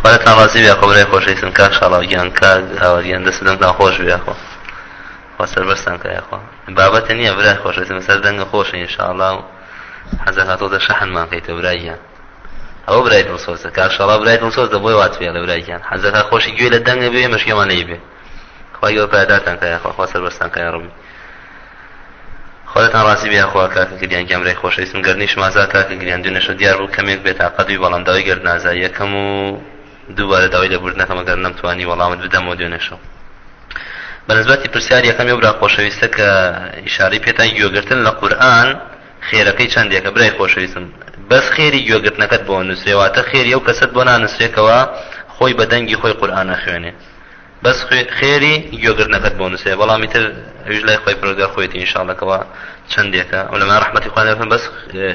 خۆرە تامازی بیا قبلەی خۆشەیتن کاک شڵاوگیان کاک هاوەریان دەستدەم ناخۆش بیاخۆ خۆسەر بەستان کایخوا بابەتە نییە برای خۆشەیتن سەر دەنگە خۆشە ئینشاءڵا و حەزە هاتۆ دە شەحنمان کەیتە براییان ئەوە برای دڵسۆزە کارشڵا برای دڵسۆز دەبی واتوێ لە براییان حەزەکە خۆشی گوێ لە دەنگە بێ مشکێمان لەی بێ. خی گەۆ پاداتان کایخوا سەر بەستان کای ڕمی خۆتان ڕاستی بیاخوا کاکە گریان گەمرای خۆشەویستم گەرنی شمازا کاکە گریان دوێنەشە دیار بوو کەمێک بێت تااقەتی بەڵنداوی گەرنازای یەکەم و دووبارە داوای لەبوردنەکەمە گەر نەمتوانی وەڵامت بدەمەوە دوێنێشەوە بەنسبەتی پرسیار یەکەم یەبرا خۆشەویستە کە ئیشارەی پێتان گوێگرتن لە قورآن خێرەکەی چندێکە برای خۆشەویستم. بەس خێری گوێگرتنەکەت بۆ نووسێواتە خێری ئەو کەسەت بۆ نانووسێکەوە خۆی بەدەنگی خۆی قورآانە خوێنێ. بەس خێری گوێگرتنەکەت بۆ نووسێ. بەڵامی تر ئەوش لای خۆی پرۆگەر خۆیتی ئینشاڵەکەەوە چندێکە ئەو لەما ڕحمەتی خوانەکەن بەس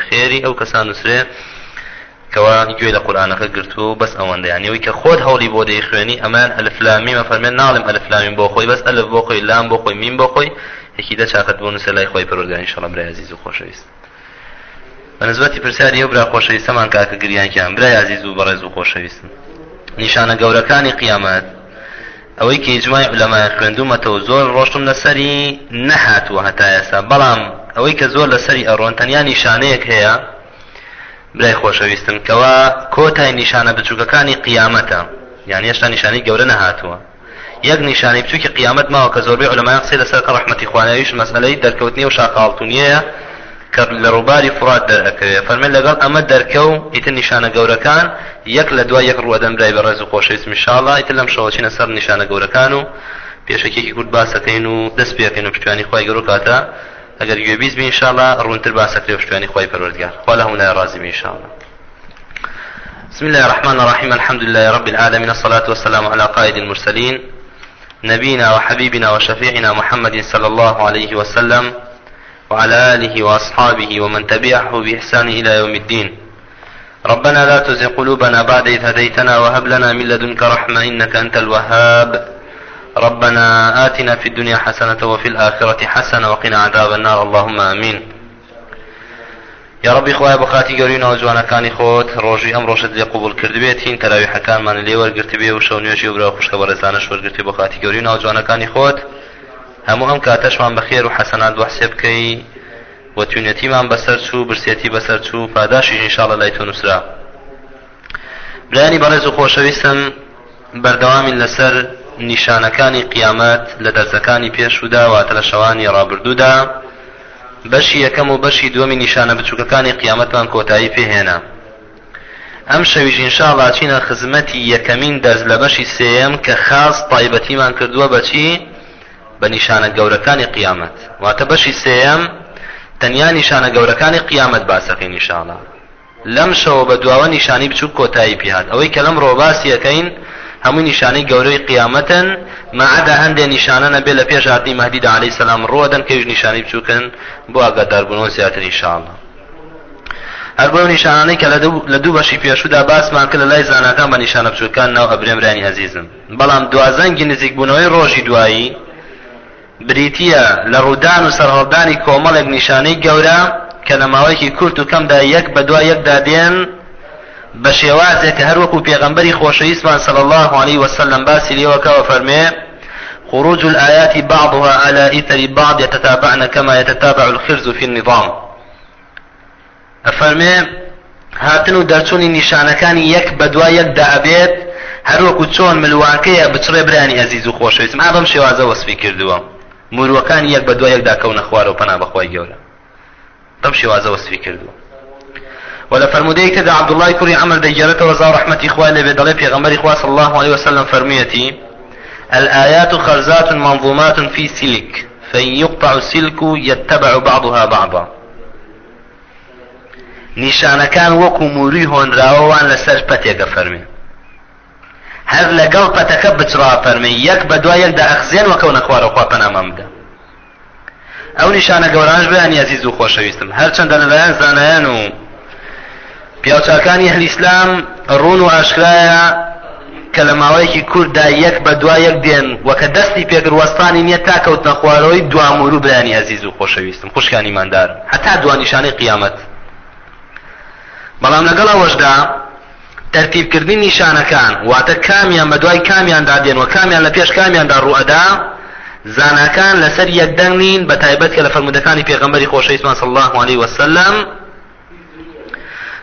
خێری ئەو کەسان نووسێ کەوا گوێ لە قورآانەکە گرتو بەس ئەوەندە یانیەوەی کە خۆت هەوڵی بۆ دەی خوێنی ئەمان ئەلفلامی مەفەرمێن ناڵم ئەلفلامی بۆ خۆی بەس ئەلف بۆ خۆی لام بۆ خۆی میم بۆ خۆی. یەکی دە چاکەت بۆ نووسە لای خۆی پرۆگەر ئینشاڵە برای عزیز و خۆشەویست. بەنسبەتی پرسیاری ئەو برا خۆشەویستەمان کاکە گریانکیان برای عزیز و بەڕێز و خۆشەویستن نیشانە گەورەکانی قیامەت. ئەوەی کە ئیجمای علەمای خوێندومەتەوە زۆر ڕۆشتم لەسەری نەهاتووە هەتا ئێستا. بەڵام ئەوەی کە زۆر لەسەری ئەڕۆن تەنیا نیشانەیەک هەیە برای خۆشەویستم کەوا کۆتای نیشانە بچووکەکانی قیامەتە. یعنی هێشتا نیشانەی گەورە نەهاتووە. یەک نیشانەی بچووکی قیامەت ماوە کە زۆربەی علەمای قسەی لەسەر کە ڕەحمەتی خوانەویش مەسئلەی دەرکەوتنی و شاقاڵتونیەیە کە لە ڕووباری فرات دەرەکەوێت فەرمێن لەگەڵ ئەمە دەرکە و ئیتر نیشانە گەورەکان یەک لە دوای یەک ڕوەدەم برای بە ڕێز و خۆشەویست میشاڵە ئیتر لەم شەوەچینە سەر نیشانە گەورەکان و پێشەکێکی کورد باسەکەین و دەست پێکەین و پشتوانی خی گەۆ کاتە ئەگەر گوێبیز بین شاڵە ڕوونتر باسەکرێ و پشتوانی خی پەروەردگار خوا لە هەمونای ڕازی میشاڵە بسم الله الرحمن الرحيم الحمد لله رب العالمين الصلاة والسلام على قائد المرسلين نبينا وحبيبنا وشفيعنا محمد صلى الله عليه وسلم وعلى آله وأصحابه ومن تبعه بإحسان إلى يوم الدين ربنا لا تزغ قلوبنا بعد إذ هديتنا وهب لنا من لدنك رحمة إنك أنت الوهاب. ربنا آتنا في الدنيا حسنة وفي الآخرة حسنة وقنا عذاب النار. اللهم آمين. يا ربي خوای بخاتی گەورینەوە جوانەکانی خۆت ڕۆژی ئەم ڕۆژت لێ قوبول کردبێتین تەراوی حەکانمان لێ وەرگرت بێ و شەو نوێژی و برا خوشکە بە ڕێزانش وەرگرتی بۆ خاتی گەورینەوە جوانەکانی خۆت هەموو ئەم کاتەشمان بەخێر و حەسەنات بەحسێ بکەی. و توونەتیمان بەسەر چوو برسێتی بەسەر چوو پاداشی ئینشاڵە لای تۆ نووسرا برانی بەڕێز و خۆشەویستم بەردەوامی لەسەر نیشانەکانی قیامەت لە دەرزەکانی پێشودا واتە لە شەوانی ڕابردوودا. بەشی یەکەم و بەشی دووەمی نیشانە بچووکەکانی قیامەتمان کۆتایی پێهێنا ئەم شەویژ ئینشاڵا چینە خزمەتی یەکەمین دەرز لە بەشی سێم کە خاص تایبەتیمان کردووە بەچی بە نیشانە گەورەکانی قیامەت. واتە بەشی سێم تەنیا نیشانە گەورەکانی قیامەت باسەکەی نیشانە لەم شەوە بە دواوە نیشانی بچوو کۆتایی پێهات ئەوەی کە لەم ڕۆباسی یەکەین هەموو نیشانەی گەورەی قیامەتن مەعەدا هەندێک نیشانە نەبێ لە پێش هاتی مەهدیدا عەلەیهی سەلام ڕۆدەن کەویش نیشانی بچووکن بۆ ئاگاداربوونەوە زیاتر ئینشاءالله هەر بۆ نیشانانەی کە لە دوو بەشی پێشودا باسمان کرد لە لای زانەکان بە نیشانە بچووکان ناو ئەبرێمرانی عەزیزم بەڵام دوازەنگی نزیک بوونەوەی ڕۆژی دوایی بریتە لە ڕوودان و سەرهەڵدانی کۆمەڵێک نیشانەی گەورە کە لە ماوەیەکی کورت و کەمدا یەک بە دوای یەکدا دێن بە شێوازێک کە هەروەکو پێغەمبەری خۆشەویستمان صلى الله عليه وسلم باسی لێوەکەوە فەرمێ خروج الآيات بعضها على إثر بعض يتتابعن كما يتتابع الخرز في النظام. أفرمي هاتن و دەرچوونی نیشانەکانی یەک بە دوای یەکدا ئەبێت هەروەکو چۆن ملوانکەیە بچڕێ برانی ئەزیز و خۆشەویستم ئا بەم شێوازە وەسفی کردووە. مروەکانی یەک بە دوای یەکدا کەونە خوارە و پەنا بەخوای گەورە. بەم شێوازە وەسفی کردووە. ولا تدع عبد الله كري عمل ديجرته وزار رحمة إخواني بدلي في غمر إخوة صلى الله عليه وسلم فرميتي الآيات خرزات منظومات في سلك فإن يقطع السلك يتبع بعضها بعضا. نیشانەکان وەکو موری هۆنراوەوان لەسەر پەتێکە فەرمی هەر لەگەڵ پەتەکە بچڕا فەرمی یەک بە دوای یەکدا ئەخزێن وەکەونە خوارەخوا پەنامام بدە ئەو نیشانە گەورانش بەیانی عزیز و خۆشەویستم هەرچەندە لەلایەن زانایان و پیاوچاکانی هەل ئیسلام ڕوون و ئاشکرایە کە لە ماوەیەکی کووردا یەک بە دوای یەک دێن وەکە دەستی پێگروەستانی نییە تاکەوتنە خوارەوەی دوامور و بەیانی عزیز و خۆشەویستم. خوشکانی مادار هەتا دوانیشانەی قیامەت. بەڵام لەگەڵ ئەوەشدا تەرتیبکردنی نیشانەکان واتە کامیان بە دوای کامیاندا دێن و کامیان لە پێش کامیاندا ڕوئەدا زاناکان لەسەر یەکدەنگ نین بە تایبەت کە لە فەرمودەکانی پێغەمبەری خۆشەویستمان صلی الله عليه وسلم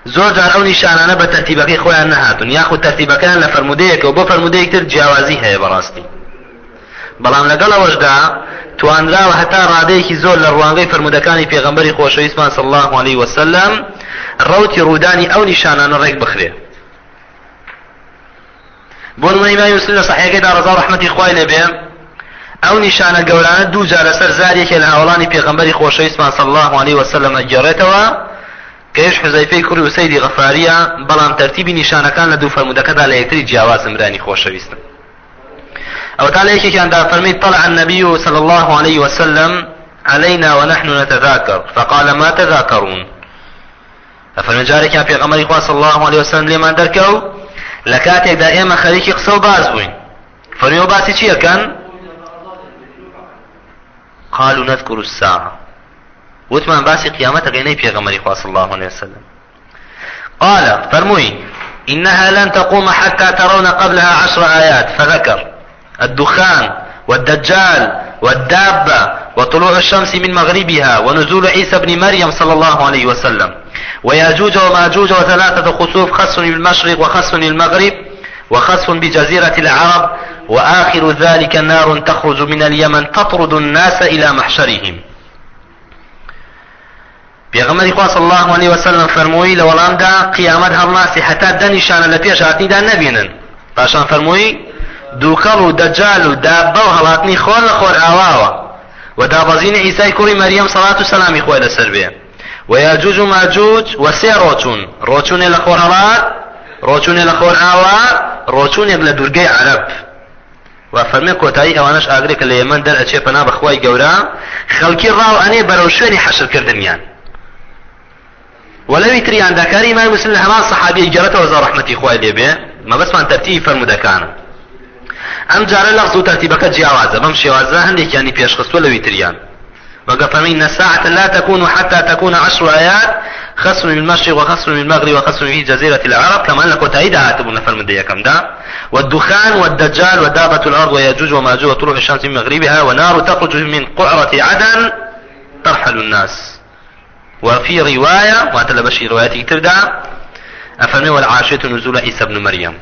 زۆر جار ئەو نیشانانە بە تەرتیبەکەی خۆیان نەهاتون یاخود تەرتیبەکان لە فەرمودەیەکەوە بۆ فەرمودەیەکتر جیاوازی هەیە بەڕاستی. بەڵام لەگەڵ ئەوەشدا توانراوە هەتا ڕادەیەکی زۆر لە ڕوانگەی فرمودەکانی پێغەمبەری خۆشەویستمان صلی الله عليه وسلم ڕوتی ڕوودانی ئەو نیشانانە ڕێک بخرێ. بۆ نمونەی مای مسلم لە صحیحەکەیدا ڕەزا ڕەحمەتی خوای لێبێ ئەو نیشانە گەورانە دوو جار لەسەر زارێکێ لە هاوڵانی پێغەمبەری خۆشەویستمان صلی الله عليه وسلم ئەگەڕێتەوە کەش حزەیفەی کوڕی و سەیدی غەفاریە بەڵام تەرتیبی نیشانەکان لە دوو فرمودەکەدا لە یەکتری جیاواز مرانی خۆشەویستن أو تعالى كان فرميت طلع النبي صلى الله عليه وسلم علينا ونحن نتذاكر فقال ما تذاكرون ففرمي جاري كان في غمر صلى الله عليه وسلم لما دركو لكاتك دائما خليك قصو باز بوين فرمي باسي كان قالوا نذكر الساعة. وثمان باسي قيامتك غيني في غمر إخوان صلى الله عليه وسلم. قال فرموي إنها لن تقوم حتى ترون قبلها عشر آيات. فذكر الدخان والدجال والدابة وطلوع الشمس من مغربها ونزول عيسى بن مريم صلى الله عليه وسلم. وياجوج وماجوج وثلاثة خسوف خصف بالمشرق وخصف بالمغرب وخصف بجزيرة العرب. وآخر ذلك نار تخرج من اليمن تطرد الناس إلى محشرهم. پێغەمەری خوا صلی الله عليه وسلم فەرمووی لە وەڵامدا قیامەت هەڵناسی هەتا دەنیشانە لە پێش هاتنیدا نەبینن. پاشان فەرمووی دووکەڵ و دەجال و دابە و هەڵاتنی خۆر لە خۆر ئاواوە. و دابەزینی ئیسای کوڕی مەریەم سەڵات و سەلامی خۆی لەسەر بێ. و یاجوج و ماجوج و سێ ڕۆچوون ڕۆچوونێ لە خۆر هەڵات ڕۆچوونێ لە خۆر ئاوا ڕۆچوونێک لە دوورگەی عەرب و فەرمێ کۆتایی ئەوانش ئاگرێکە لە ئێمە دەرئەچێ پەنا بەخوای گەورە. خەڵکی ڕاو ئەنێ بەرەو شوێنی حەشرکردنیان. ولوي تريان دكاري ما مسلم همان صحابي جرته وزار رحمتي خوای لێبێ ما بس من ترتيب فرمودەکانە ئەم جارە لەغز و تەرتیبەکە جیاوازە بەم شێوازە هەندێکیانی پێشخستوە لە ویتریان وقفمين ساعة لا تكون حتى تكون عشر آيات خصم من المشرق وخصم من المغرب وخصم في جزيرة العرب كما لك وتعيد هاتبون فرم ديكم دا. والدخان والدجال ودابة الأرض ويجوج وماجوج وطلوع الشمس من مغربها ونار تخرج من قعرة عدن ترحل الناس. وفي رواية وأتلا بشي رواياتي تبدأ أفرمي والعاشية نزول عيسى بن مريم.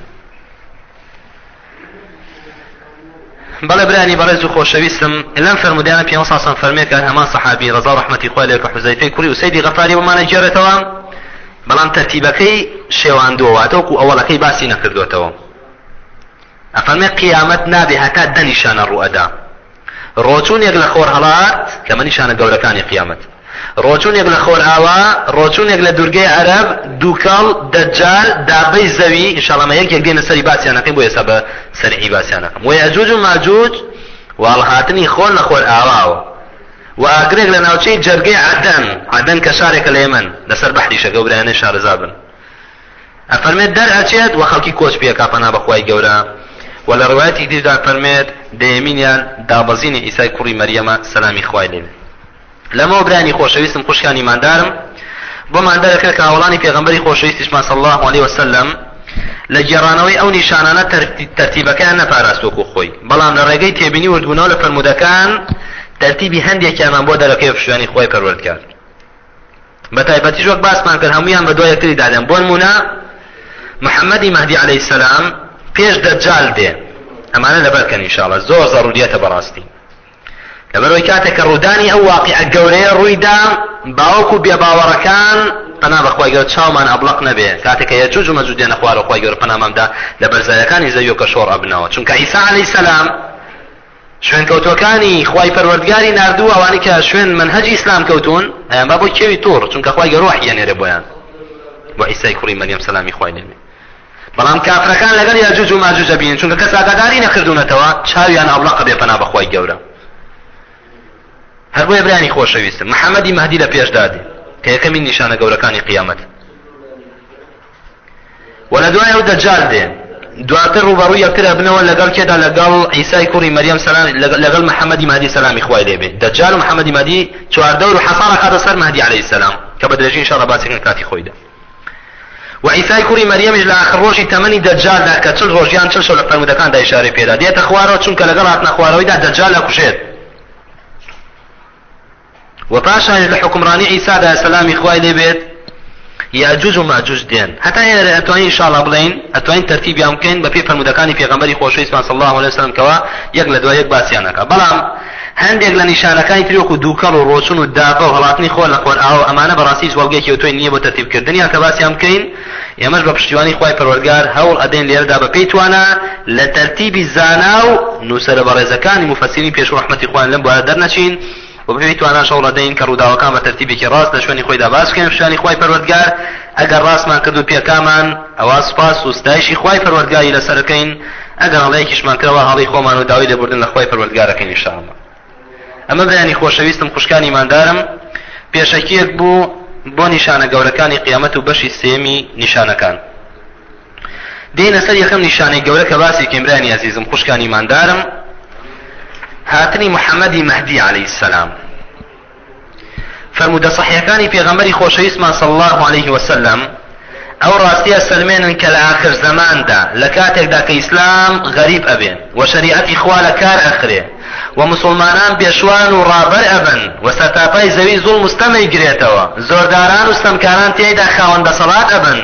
بەڵێ برانی بەڕێز و خۆشەویستم لەم فرمودیانە پێ ساسم فەرمێکە هەمان سەحابی ڕزا ڕحمەتی خۆی لێکە حوزەیفەی کوری و سەیدی غەفاری بمانە گێڕێتەوە بەڵام تەرتیبەکەی شێواندووە واتەوەکو ئەوەڵەکەی باسی نەکردوێتەوە ئەفەرمێ قیامەت نابێ هەتا دەنیشانە ڕوئەدا ڕۆچوونێک لە خۆر هەڵات کە مەنیشانە گەورەکانی قیامەت ڕۆچوونێک لە خۆر ئاوا ڕۆچوونێک لە دوورگەی عەرب دووکەڵ دەجال دابەی زەوی ئینشاڵمە یەکێک دێنە سەری باسییانەکەی بۆ ئێستا بە سەرعی باسییانەکەم و ئەجوج و ماجوج واڵهاتنی خۆر لە خۆر ئاواوە و ئاگرێک لە ناوچەی جەرگەی عدەن عدەن کە شارێکە لە ئێمن لەسەر بەحریشە گەورانەی شارەزا بن ئەفەرمێت دەرئەچێت و خەڵکی کۆچ پێ کاپەنا بەخوای گەورە. و لە ڕواەتی دیشدا فەرمێت دەیەمینیان دابەزینی ئیسای کوڕی مەریەمە سەلامی خوای لێبێت لەمە برانی خۆشەویستم خوشکانی مادارم بۆ مادارەکە کە هاوڵانی پێغمبەری خۆشەویستیشمان صلی الله عليه وسلم لە گێڕانەوەی ئەو نیشانانە تەرتیبەکان نەپاراستوەکو خۆی. بەڵام لە ڕێگەی تێبینی وردبوونەوە لە فرمودەکان تەرتیبی هەندێکیانمان بۆ دەرەکەی فشوێنی خۆی پەروەرد کرد. بە تایبەتی ژۆک باسمان کرد هەمویان بە دوای یەکتری دادەن. بۆ نمونە محەممەدی مەهدی عليه السلام پێش دەجال دێ. ئەمانە لەبەرکەن ئینشاءڵە زۆر زەڕودیەتە بەڕاستی. لەبەرەوەی کاتێک کە ڕوودانی ئەو واقع گەورەیە ڕوویدا باوەکو بێباوەڕەکان پنا بەخوای گەور چاومان ئەبلق نەبێ کاتێککە یەجوج و مەجود دێنە خوارە خۆی گەور پەنامەمدا لە بەرزایەکانی زەوی کە شۆڕ ئەبنەوە چونکە ئیسا عەلەیهی سەلام شوێن کەوتوەکانی خوای پەروەردگاری نردوو ئەوانی کە شوێن منهەجی ئیسلام کەوتون ئەیان با بۆ کێوی تۆڕ چونکە خوای گەور وحیێنێرە بۆیان بۆ ئیسای کوڕی مەریەم سەلامی خوای لێمێ بەڵام کافرەکان لەگەڵ یاجوج و ماجوج بین چونکە کەس ئاگاداری نەکردوونەتەوە چاویان ئەبلەق بێ پەنا بەخوای هەر بۆیە برانی خۆشەویستم. محەممەدی مەدی لە پێشدادێ کە یەکەمین نیشانە گەورەکانی قیامەت. و لە دوای ئەو دەجال دێن دواتر ڕوبەڕوو یەکترە بنەوە لەگەڵ کێدا لەگەڵ ئیسای کوڕی مەریەم سلام لەگەڵ محەممەدی مادی سلامی خوای لێبێ دەجال و محەممەدی مادی چواردە و حەسارە کاتە سەر مهدی عليه السلام کە بە درێژین شەڕە باسیکن کاتی خۆیدا وعیسای کوڕی مەریەمیش لە آخر ڕۆژی تەمەنی دەجالدا کە چل ڕۆژیان چل شەو لە فەرمودەکاندا ئیشارەی پێدا. دێتە خوارەوە چونکە لەگەڵ هاتنە خوارەوەیدا دەجال ئەکوژێت و پاشان لە حکمڕانی عیسادا سەلامی خوای لێبێت یاجوج و ماجوج دێن. هەتا ئێرە ئەتوانین ئینشاءڵڵا بڵین ئەتوانین تەرتیبیان بکەین بە پێی فەرمودەکانی پێغەمبەری خۆشەویست صلی الله عليه وسلم کەوا یەک لە دوای یەک باسییانەکە. بەڵام هەندێک لە نیشانەکانی تریوەکو دووکەڵ و ڕۆچون و دابە و هەڵاتنی خۆ لە خۆر ئاو ئەمانە بەڕاستی جوڵگەیەکی توی نییە بۆ تەرتیبکردنیان کە باسییان بکەین ئێمەش بە پشتیوانی خی پەروەرگار هەوڵ ئەدەین لێرەدا بە پێی توانە لە تەرتیبی زانا و نووسرە بەڕێزەکانی مفەسیری پێش ڕحمەتی خوان لەم بوارە دەرنەچین. و شەڵ ڕدەین کە ڕووداوەکان بە تەرتیبێکی ڕاست لە شوێنی خۆیدا باس بکەین شوێنی خی پەروەردگار ئەگەر ڕاستمان کرد و پێکامان ئەوە سپاس و ستایشی خی پەروەردگاری لەسەرەکەین ئەگەر هەڵەیەکیشمان کردەوە هەڵی خۆمان و داوای لێبوردن لە خۆی پەروەردگارەکەین شامە ئەمە بەیانی خۆشەویستم خوشکانی مادارم پێشەکیەک بوو بۆ نیشانە گەورەکانی قیامەت و بەشی سێمی نیشانەکان. دێنە سەر یەکەم نیشانەی گەورە کە باسی کێمرانی عزیزم خوشکانی مادارم هاتنی محەممەدی مەهدی عليه السلام. فرمودە صحیەکانی پێغەمبەری خۆشەویستمان صلی الله عليه وسلم ئەو ڕاستیە سلمێنن کە لە آخر زەماندا لە کاتێکدا کە ئیسلام غەریب ئەبێن و شریعەتی خوا لە کار ئەخرێ و مسلمانان بێشوان و ڕابەر ئەبن و سەتاپای زەوی زوڵ مستەمەی گرێتەوە زۆرداران و ستەمکاران تێیدا خاوەندە سەڵات ئەبن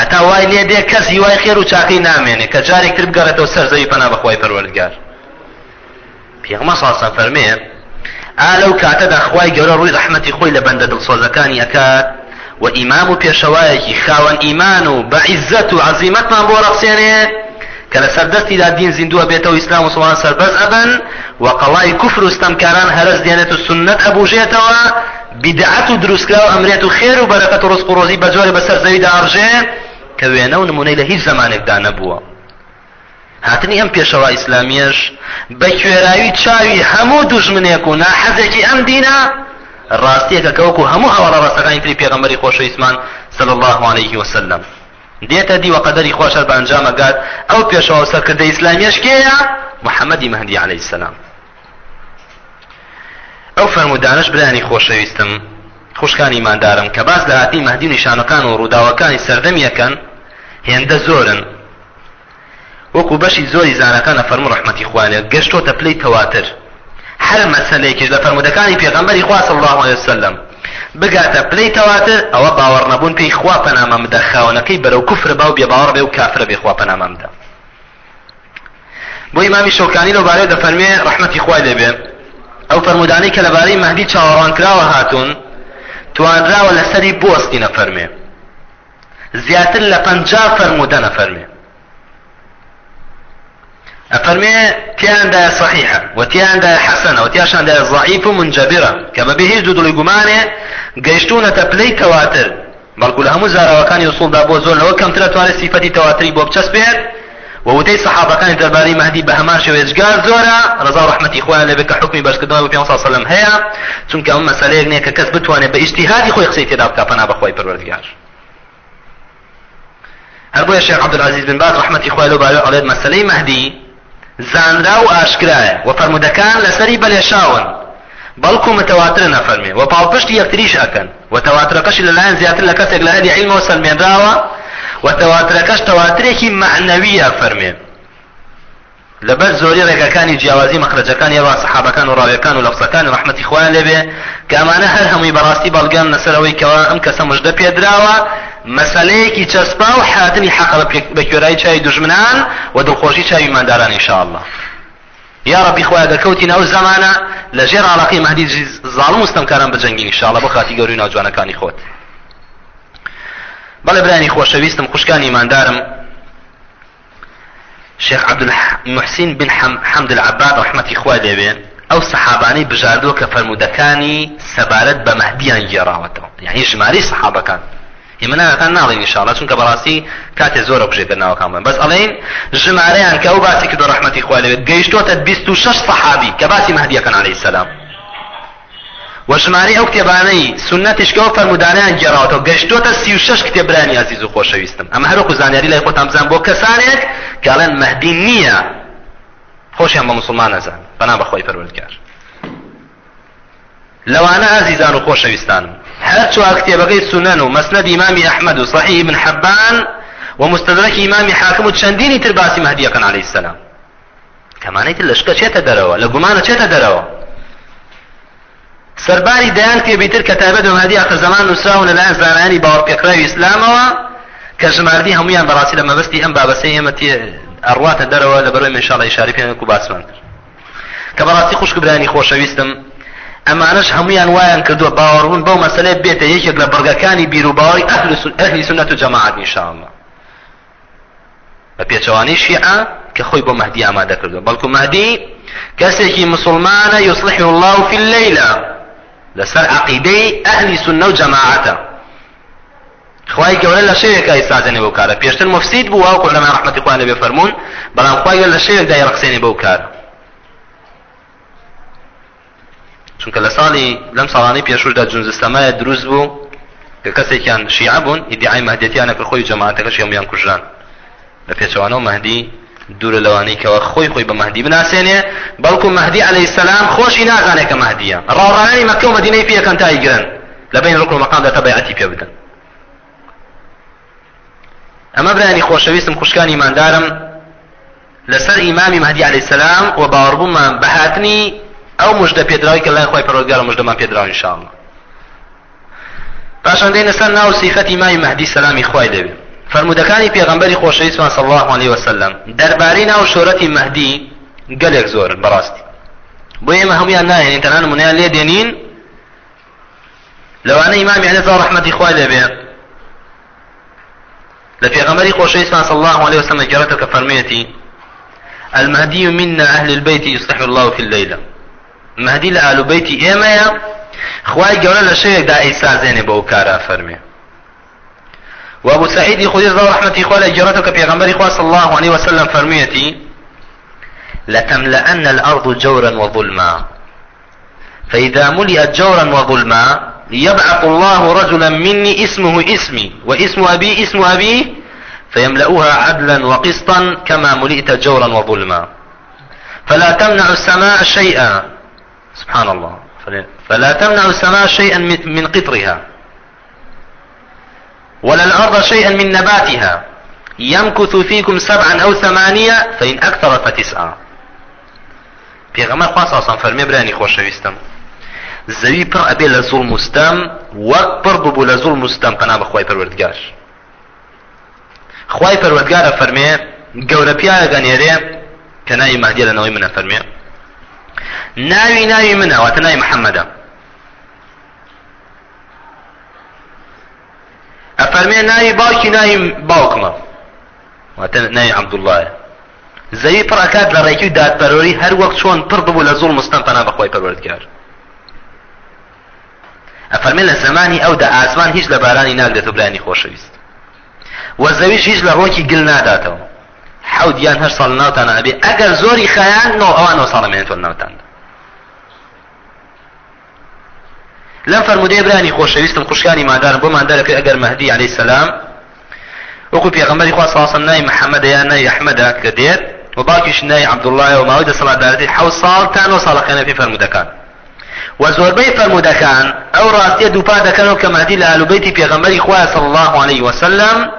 هەتا وای لێ دێ کەسی وای خێر و چاکەی نامێنێ کە پەروەردگار پێغمە ساسان فەرمێ ئا لەو کاتەدا خوای گەورە ڕووی ڕەحمەتی خۆی لە بەندە دڵسۆزەکانی ئەکات و ئیمام و پێشەوایەکی خاوەن ئیمان و بە عیزەت و عەزیمەتمان بۆ ڕەخسێنێ کە لە سەردەستیدا دین زیندووە بێتەوە ئیسلام و سڵان سەربەز ئەبن و قەڵای کوفر و ستەمکاران هەرس دێنێت و سنت ئەبوژێتەوە بدعەت و دروستکراو ئەمرێت و خێر و بەرەکەت و ڕزق و ڕۆزی بەجۆرە بەسەر زەویدا ئەڕژێ کە وێنە و هیچ هاتنی ئەم پێشەوە ئیسلامیش بە کوێراوی چاوی هەموو دوژمنێک و ناحەزێکی ئەم دینە ڕاستیەکە کەوەکو هەموو هەوڵە ڕاستەکانی تری پێغەمبەری خۆشەویستمان صلی الله عليه وسلم. دێتە دی وە قەدەری خۆشەر بە ئەنجامەگات ئەو پێشەوە سەرکردە ئیسلامیش کێیە؟ محەممەدی مەهدی عليه السلام ئەو فەرمودانش برانی خۆشەویستم. خوشکانی مادارم کە باز لە هاتی مەهدی نیشانەکان و ڕووداوەکانی سەردەمیەکەن هێندە زۆرن. وەکو بەشی زۆری زانەکانە فەرمو ڕحمەتی خوانێ گەشتۆتە پلەی تەواتر هەر مەسلەیەکیش لە فەرمودەکانی پێغەمبەری خوا صلی الله عليه وسلم. بگاتە پلەی تەواتر ئەوە باوەڕ نەبوون پێی خوا پەنامە بدە خاونەکەی بەرەو کوفر با و بێباوەڕ بێ و کافرە بێ خوا پەنامە بدە بۆ ئیمامی شەوکانی لەبارەیە دەفەرمێ ڕحمەتی خوای لێبێ ئەو فەرمودانەی کە لەبارەی مەهدی چاوەڕوان کراوە هاتوون توانراوە لەسەری بۆستی نەفەرمێ. زیاتر لە پەنجا فەرمودە نەفەرمێ. أفرمي تيان دا صحيحة وتيان دا حسنة وتياشان دا ضعيف منجبرة. كما به هیچ دوو دڵیگومانێ گەیشتونەتە پلەی تەواتر بەڵکو لە هەموو زاراوەکانی وصولدا بۆ زۆر لەوە کەمترە توانێت سیفەتی تەواتری بۆ بچەسبێت ووتەی سەحابەکانی دەربارەی مەهدی بە هەمان شێوێجگار زۆرە ڕزا و ڕحمەتی خۆیان لێبێت کە حکمی بەشکردنەوەی پێ سەلەم هەیە چونکە ئەم مەسەلەیەک نییە کە کەس بتوانێت بە ئیجتیهادی خۆی قسەی تێدا بکا پەنا بەخۆی پەروەردگار هەر بۆیە شێخ عەبدولعەزیز بن باز ڕحمەتی خۆی لەبارەی ئەڵێت مەسەلەی مەهدی زانرا و ئاشکرایە. و فەرمودەکان لەسەری بەلێشاون. بەڵکو متەواتر نەفەرمێ و پاڵپشتی یەکتریش ئەکەن. و تەواترەکەشی لەلایەن زیاتر لە کەسێک لە هەدی عیلمەوە سەلمێنراوە و تەواترەکەش تەواترێکی معنەویە فەرمێ لەبەر زۆری ڕێگەکانی جیاوازی مەخرجەکانی ئێوە سەحابەکان و ڕاویەکان و لەفسەکان ڕحمەتی خۆیان لێبێ کە ئەمانە هەر هەمووی بەڕاستی بەڵگەن لەسەرەوەی کەەوە ئەم کەسە مژدە پێدراوە مەسلەیەکی چەسپا و حاتنی حەق بە کوێرای چای دژمنان و دڵخۆشی چاوی ماداران ئینشاءالله یا ربی خۆیان دەکەوتین ئەو زمانە لە ژێر علاقی مەهدی زاڵم وستەمکاران بجەنگین ئینشاءالله بۆ خاتی گەوری ناوجوانەکانی خۆت. بەڵێ برانی خۆشەویستم خوشکانی ماندارم شيخ عبد المحسن بن حمد العباد رحمة إخوة لبين ئەو سەحابانەی بژاردووە کە فەرمودەکانی سەبارەت بە مەهدیان گێڕاوەتەوە. یعنی ژماری سەحابەکان. ئێمە ناکان ناڵین ئینشاءڵڵا چونکە بەڕاستی کاتێ زۆرە بژێتە ناوەکان بن بەس ئەڵێن ژمارەیان کە ئەو باسی کردو ڕحمەتی خوا لەوێت گەیشتۆتە 26 سەحابی کە باسی مەهدیەکەن عەلەیهی سەلام و ژماری ئەو کتێبانەی سنەتیشکەوە فەرمودانیان گێڕاوەتەوە گەشتۆتە سی و شش کتێبرانی عزیز و خۆشەویستم ئەمە هەروەکو زانیاری لای خۆتان بزان بۆ کەسانێک کە ئەڵێن مەهدی نییە خۆشیان بە مسلمان نەزان بەنا بەخۆی پەروەردگار لەوانە ئازیزان و خۆشەویستانم هەر چوار کتێبەکەی سنن و مەسند ئیمامی ئەحمد و صحیح ابن حبان و مستدرك ئیمامی حاکم و چەندینی تر باسی مهدیەکەن عەلەیهی السلام. کەمانەی تر لە شکە چێتە دەرەوە لە گومانە چێتە دەرەوە سەرباری دەیان کتێبی تر کە تایبەت و مهدی ئاخر زەمان نووسراون لەلایەن زانانی باوەڕپێکراوی ئیسلامەوە کە ژماردی هەمویان بەڕاستی لە مەبەستی ئەم بابەسەی ئێمە ئەڕواتە دەرەوە لە بەرەوەی منشاڵی شاری پێێن و باسمان کرد ئەمانش هەمویان وایان کردووە باوەڕبوون بەو مەسلەی بێتە یەکێک لە بڕگەکانی بیر و باوەڕی ئەهلی سنەت و جەماعەت ئینشاءالله بە پێچەوانی شیعە کە خۆی بۆ مەهدی ئامادە کردووە بەڵکو مەهدی کەسێکی مسلمانە یصلح الله في الليلة لەسەر عقیدەی ئەهلی سنە و جەماعەتە خوای گەورە لە شەیەکە ئیسازێنێ بەو کارە پێشتر مفسید بوو واوکو لەما ڕحمەتی خوان لەبێ فەرمونون بەڵام خوای لە شەیەکدا یڕقسێنێ بەو کارە چونکە لە ساڵی لەم ساڵانی پێشوشدا جونزستەمایە دروست بوو کە کەسێکیان شیعە بوون ئیدعای مەهدەتیانە کە خۆی جەماعەتەکەش هەمویان کوژران. لە پێچەوانەوە مەهدی دوورە لەوانەی کەەوە خۆی خۆی بە مەهدی بناسێنێ بەڵکو مەهدی عەلەیهی سەلام خۆشی نازانێت کە مەهدیە. ڕاوڕانانی مەکە و مەدینەی پێەکەن تایگرن لە بین ڕکن و مەقامدا تەبعەتی پێ بدەن. ئەمە برانی خۆشەویستم خوشکانی ایماندارم لەسەر ئیمامی مەهدی عەلەیهی سەلام و باوەڕبوومان بەهاتنی ئەو مژدە پێدراوی کە لای خۆی پەروەردگار مژدەمان پێدراوە ئینشاءالله پاشان دێنە سەر ناو سیفەتی مای مەهدی سەلامی خوای دەبێت فرمودەکانی پێغمبەری خۆشەویستمان صلی الله عليه وسلم دەربارەی ناو شۆرەتی مەهدی گەلێک زۆرن بەڕاستی بۆ ئێمە هەمویان نایێنین تەنان نمونەیان لێ دێنین لەوانە ئیمامی عەلی ڕحمەتی خوای دەبێت لە پێغمبەری خۆشەویستمان صلی الله عليه وسلم گەڕێتە کە فەرمێتی المهدي منا أهل البيت يصلح الله في الليلة مهدي لآل بيتي إيمايا خواي قولا لشيء دا إيسا زيني بو كارا فرمي وابو سعيد خدير ذو رحمة إخوة جرتك في إخوة صلى الله عليه وسلم فرميتي لتملأن الأرض جورا وظلما. فإذا ملئت جورا وظلما يبعث الله رجلا مني اسمه اسمي واسم أبي اسم أبي فيملأها عدلا وقسطا كما ملئت جورا وظلما. فلا تمنع السماء شيئا. سبحان الله. فلا تمنع السماء شيئا من قطرها. ولا الأرض شيئا من نباتها. يمكث فيكم سبعا أو ثمانية فإن أكثر فتسعة. پێغەمە خواسەسان فەرمێ برانی خۆشەویستم زەوی پڕ ئەبێ لە زوڵ مستەم وەک پڕ ببوو لە زوڵ مستەم پەنا بەخوای پەروەردگار خوای پەروەردگارە فەرمێ گەورە پیاەگە نێرێ کە ناوی مەهدیە لەنەوەی منە فەرمێ ناوی ناوی منە واتە ناوی محەممەدە ئەفەرمێ ناوی باوکی ناوی باوکمە. واتە ناوی عەبدوڵڵایە زەوی پڕەکات لە ڕێکی و دادپەرۆری هەر وەک چۆن پڕ ببوو لە زوڵ مستەم پەنا بەخۆی پەروەردگار. ئەفەرمێ لە زمانی ئەودا ئاسمان هیچ لە بارانی ناگرێت و برانی خۆشەویست. وە زەویش هیچ لە ڕۆکی گل ناداتەوە. حەوت یان هەر ساڵ ناوتانە ئەبێ ئەگەر زۆری خەیان نۆ ئەوان نۆ ساڵە مێنێتۆ ناوتاندا لەم فرمودەیە برانی خۆشەویستم خوشکانی مادارم بۆ مادارەکە ئەگەر مەهدی عەلەیهی سەلام وەکو پێغەمبەری خوا ساسم نای محەممەدە یان نای ئەحمەدا کە دێت و باوکیش نای عەبدوڵڵایە و ماوەی دەسەڵاتدارەتی حەوت ساڵ تا نۆ ساڵەکەنە پێ فرمودەکان و زۆربەی فرمودەکان ئەو ڕاستیە دووپا دەکەنەوە کە مەهدی لە ئالوبەیتی پێغەمبەری خوا صلی الله عليه وسلم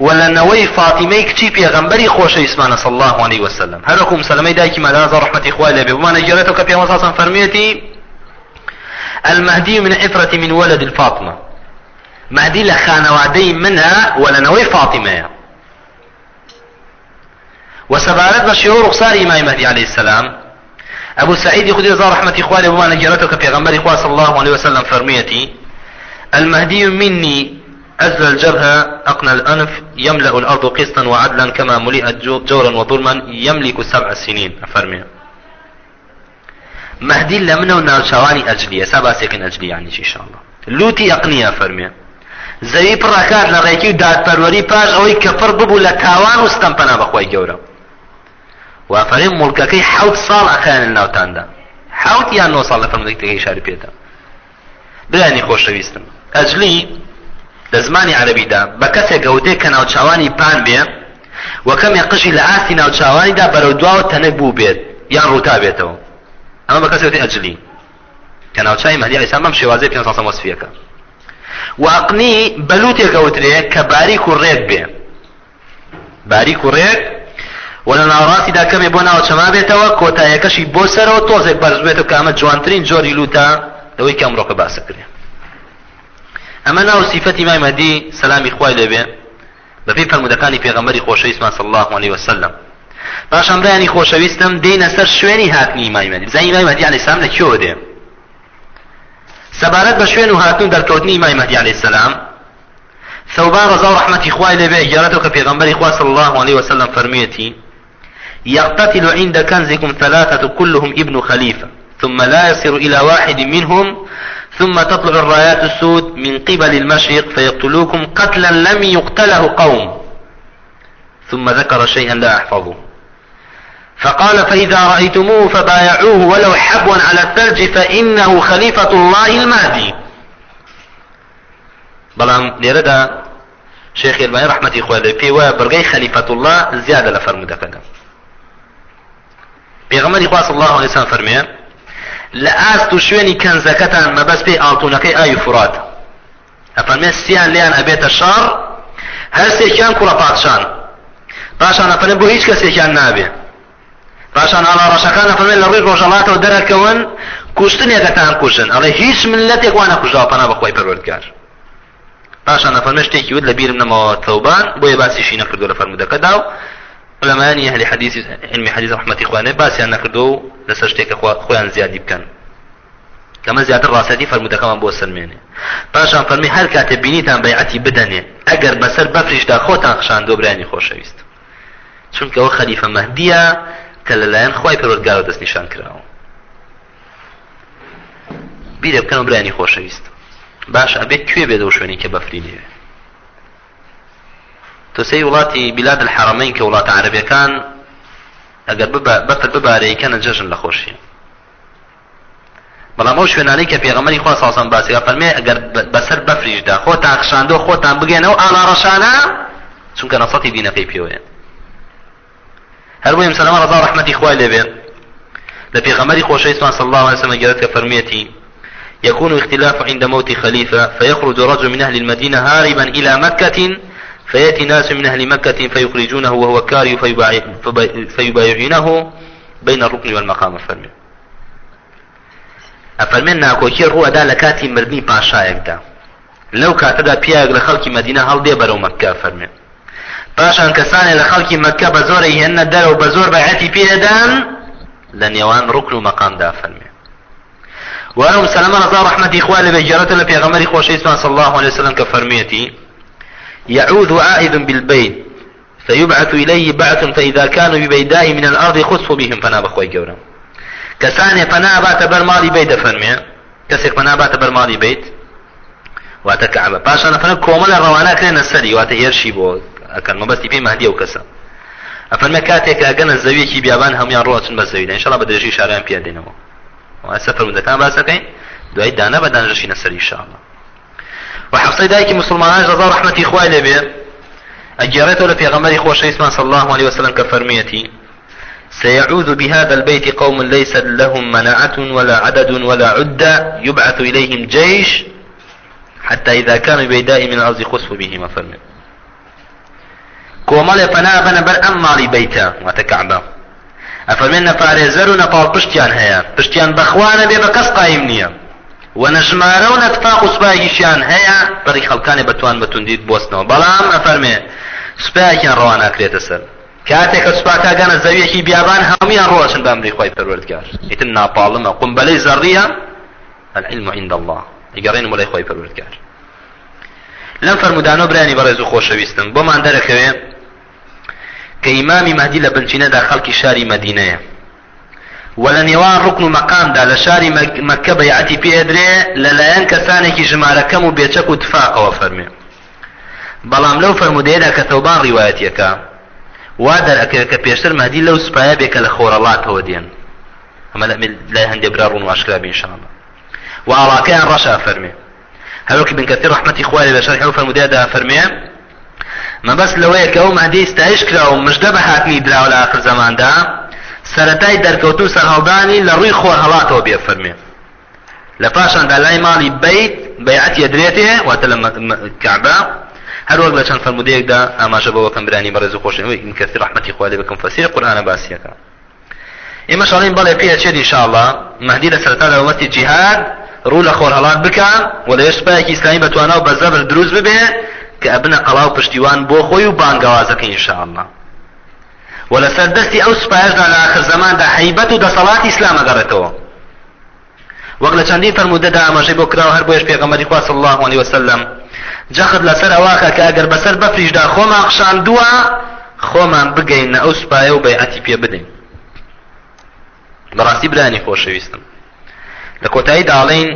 ولنەوەی فاتیمەی کچی پێغەمبەری خۆشەویستمانە صلی الله عليه وسلم. هەرەکو مسلمەی دایکی مادازە ڕحمەتی خوا لێبێ بمانە گێڕێتەوە کە پێغەمبەر ساسم فەرمێتی المهدي من عفرة من ولد الفاطمة. مهدي لخانوادي منها ولنوي فاطمة. وسبارت بشيور رخصار إمام مهدي عليه السلام. أبو سعيد خدي رضا رحمة إخواني وما نجرتك في غنبر إخوة صلى الله عليه وسلم فرميتي. المهدي مني أزل الجبهة أقنى الأنف يملأ الأرض قسطا وعدلا كما ملئت جورا وظلما يملك سبع سنين. أفرمي. مهدی لە منە و ناوچوانی ئەجلیە سا باسێکن ئەجلی یانیش ئینشاءالله لوتی ئەقنیە فەرمێ زەوی پڕەکات لە ڕێکی و دادپەروەری پاش ئەوەی کە پڕ ببوو لە تاوان و ستەمپەنا بەخۆی گەورە. وافرین مڵکەکەی حوت ساڵ ئەخیان ناوتاندا. حوت یان نۆ ساڵ لە فەرمودێکتەکەی شاری پێدا. برانی خۆشەویستم. لە زمانی عەربیدا بە کەسێک گەوتێک کە ناوچوانی پان بێ وەکەمێ قژی لە ئاستی ناوچوانیدا بەرەو دواوە تەنە بوو بێت یان ڕووتا بێتەوە. ئەمە بە کەسێتی ئەجلی. کە ناوچای مەدی علیسان بەم شێوازەی پێ وەسفیەکە واقنی بەلوتێکەوترێ کە باریک و ڕێک بێ. باریک و ڕێک و لە ناوڕاستیدا کەمێ بۆ ناو چەما بێتەوە کۆتایەکەشی بۆ سەرەوە تۆزێک بەرز بێت و کە ئەمە جوانترین جۆری لوتە لەوەی کە ئەمڕۆکە باسە کرێ. ئەمە ناو سیفەتی مای مەدی سەلامی خوای لێبێ بەپێی فەرمودەکانی پێغەمبەری خۆشەویستمان صلی الله عليه وسلم. باش ئەمرایانی خۆشەویستم دێنە سەر شوێنی هاتنی مای مەدی بزانین مای مەدی عەلەیهی سەلام لەکوێوە دێ سەبارەت بە شوێن و هاتنون دەرکەوتنی مای مەدی عەلەیهی سەلام ثوبان رضا ورحمة إخوائي لبي إجارته في غنبري إخوة صلى الله عليه وسلم فرميتي يقتتل عند كنزكم ثلاثة كلهم ابن خليفة ثم لا يصير إلى واحد منهم ثم تطلع الرايات السود من قبل المشرق فيقتلوكم قتلا لم يقتله قوم. ثم ذكر شيئا لا أحفظه فقال فإذا رأيتموه فبايعوه ولو حبوا على الثلج فإنه خليفة الله المهدي. شێخ البانی ڕحمەتی خۆ لێ پێی وایە بەرگەی خەلیفەت الله فەرمودەکەدا پێغەمەری خوا صلی الله علیه وسلم فەرمێ لە ئاست و شوێنی کەنزەکەتان مەبەست پێی ئاڵتونەکەی ئاوی فرات ئەفەرمێ سیان لێیان ئەبێتە شەڕ هەر سێکیان کوڕە پادشان. پاشان ئەفەرمێ بۆ هیچ کەسێکیان نابێ. پاشان ئاڵا ڕەشەکان ئەفەرمێ لە ڕووی ڕۆژەڵاتەوە دەرەکەون کوشتنێکەتان کوژن. ئەڵێ هیچ ملەتێک وانە کوژاوە پەنا بەخۆی پەروەردگار. پاشان ئەفەرمێ شتێکی ود لە بیرم نەمەوە تەوبان بۆیە باسیشی نەکردو لە فەرمودەکەدا و علمانی ئەهلی حدیث علمی حدیث رحمەتی خوانێ باسییان نەکردو و لەسەر شتێکە خۆیان زیادی بکەن. کەمە زیاتر ڕاستەتی فەرمودەکەمان بۆ سەرمێنێ پاشان فەرمی هەر کاتێ بینیتان بەیعەتی بدەنێ ئەگەر بەسەر بەفریشدا خۆتان خشاندۆ برانی خۆشەویست. ئەوە خەلیفە مەهدیە کە لەلایەن خی پەروەردگارەوە دەست نیشان کراوە. بیرە بکەن برانی خۆشەویست. باش ئەبێت کوێ بێت و شوێنی کە بەفری لێوێ تۆ سەی وڵاتی بلاد الحرمین کە وڵاتە عربیەکان ئەگەر بەفر ببارەیەکەنە جەژن لە خۆشیە بەڵام ئەو شوێنانەی کە پێغەمەری خوا ساسان باسیگا فەرمێ ئەگەر بەسەر بەفریشدا خۆتان خشاندۆ خۆتان بگەنەوە ئالا ڕەشانە چونکە نەسەتی دینەکەی پێوەیە. هەر بۆ سەلەمە ڕەزا ڕەحمەتی خوای لێبێ. لە پێغەمەری خۆشەویستمان صلی الله عليه وسلم گەرت فەرمێتی يكون اختلاف عند موت خليفة فيخرج رجل من أهل المدينة هاربا إلى مكة فيأتي ناس من أهل مكة فيخرجونه وهو كاري فيبايعونه بين الركن والمقام. فرمي ئەفەرمێن ناکۆکی ڕوەدا لە کاتی مردنی پاشایەکدا لەو کاتەدا پیاگ لە خەڵکی مدینە هەڵدێ بەرەو مەکە فەرمێ پاشان کەسانێ لە خەڵکی مەکە بە زۆرەی هێنە دەرەوە بە زۆر بەعەتی پێدان لە نێوان ڕکن و مەقامدا فەرمێ وأنا سلمان رضا رحمة إخوة لبجرة لفي غمر خوشي صلى الله عليه وسلم كفرميتي. يعوذ عائذ بالبيت فيبعث إليه بعث فإذا كانوا ببيداء من الأرض خصف بهم فنا بخوي جورا. كساني فنا بات برمالي بيت فرمي كسك فنا بات برمالي بيت؟ واتە کەعبە پاشانە فەنە کۆمەلە ڕەواناکرێنە سەری واتە هێرشی بۆ ئەکەن مەبەستی پێی مەهدی و کەسە ئەفەرمە کاتێک ئەگەنە زەویەکی بیابان هەمویان ڕۆچن بە زەویدا ئینشاڵا بە درێژی شاریان پیادێنەوە سەفەر وندەکان باسەکەین دوای دانا بە دانژشی نەسەر ئینشاءالله وحفصي دايك مسلمان رضا رحمتي خواه لبي أجرته لفي غمري خوش اسمان صلى الله عليه وسلم كفرميتي. سيعوذ بهذا البيت قوم ليس لهم منعة ولا عدد ولا عدة يبعث إليهم جيش حتى إذا كانوا بيداء من الأرض خسف بهم فرمي كومال فنا بنا بر أمالي بيتا وتكعبا. أفرمينا فارزر نفال پشتيان هيا. پشتيان بخوانا بي بكس قايم نيا ونەژمارە و نەتفاق و سوپایشیان هەیە. بەڕی خەڵکانی بەتوان بەتوندیت بۆستنەوە. بەڵام ئەفەرمێ سوپایان ڕەوان ناکرێتە سەر. کاتێک کە سوپاکەگەنە زەویەکی بیابان هەمویان ڕۆشن بە ئەمری خۆی پەروەردگار. ئیتر ناپاڵمە قومبەلەی زەڕیە العلم عند الله. ئیگەڕێن مڵی خۆی پەروەردگار. لەم فەرمودانە برانی بەڕێز و خۆشەویستم. بۆمان دەرەکەوێ کە ئیمامی مەدی لە بنچینەدا خەڵکی شاری مەدینەیە و لە نێوان ڕکن و مەقامدا لە شاری مەکە بەیعەتی پێدرێ لەلایەن کەسانێکی ژمارەکەم و بێچەک و تفاقەوە فەرمێ بەڵام لەو فەرمودەیەدا کە تەوبان ڕیواەتیەکە وا دەرەکەوێت کە پێشتر مادی لەو سوپایە بێکە لە خۆرەڵاتەوە دێن ئەمە لای هەندێک برا ڕوون واشکرا بینشانە و ئاڵاکەیان ڕەشا فەرمێ هەروکی بن کەثیر ڕحمەتی خوای لە شەرحی و فەرمودەیەدا فەرمێ مەبەست لەوەیە کە ئەو مادی ستایش کرا و مژدە بە هاتنی دراوە لە سەتای دەرکەوتو سەرهەڵدانی لە ڕووی خۆر هەڵاتەوە بێ فەرمێ لە پاشاندا لای ماڵی بیت بەیعەت یەدرێتێ واتە لە کعبە هەر وەک لە چەند فرمودەیەکدا ئاماژە بەوە کەم برانی بەڕێز و خۆشەوەی ئین کەسی ڕحمەتی خوا لێ بکەم. فەسیر قورآنە باسیەکە. ئێمە شڵین بەڵێ پێ چێت ئینشاءڵڵا مەهدی لە سەرتا دەوڵەتی جیهاد ڕوو لە خۆر هەڵات بکە. و لە سوپایەکی ئیسلامی بەتوانە و بەزەبر دروست ببێ کە ئەبنە قەڵاو پشتیوان بۆ خۆی و بانگەوازەکە ئینشاءڵڵا و لەسەر دەستی ئەو سوپایشدا لە آخر زماندا حیبەت و دەسەڵاتی ئیسلام ئەگەڕێتەوە وەک لە چەندین فرموودەدا ئاماژەی بۆ کراوە هەر بۆیش پێغەمبەری خوا صلی الله عليه وسلم. جەخت لەسەر ئەواکە کە ئەگەر بەسەر بەفریشدا خۆمان خشاندووە خۆمان بگەینە ئەو سوپایە و بەیعەتی پێ بدەین بەڕاستی برانی خۆشەویستم لە کۆتایی داڵین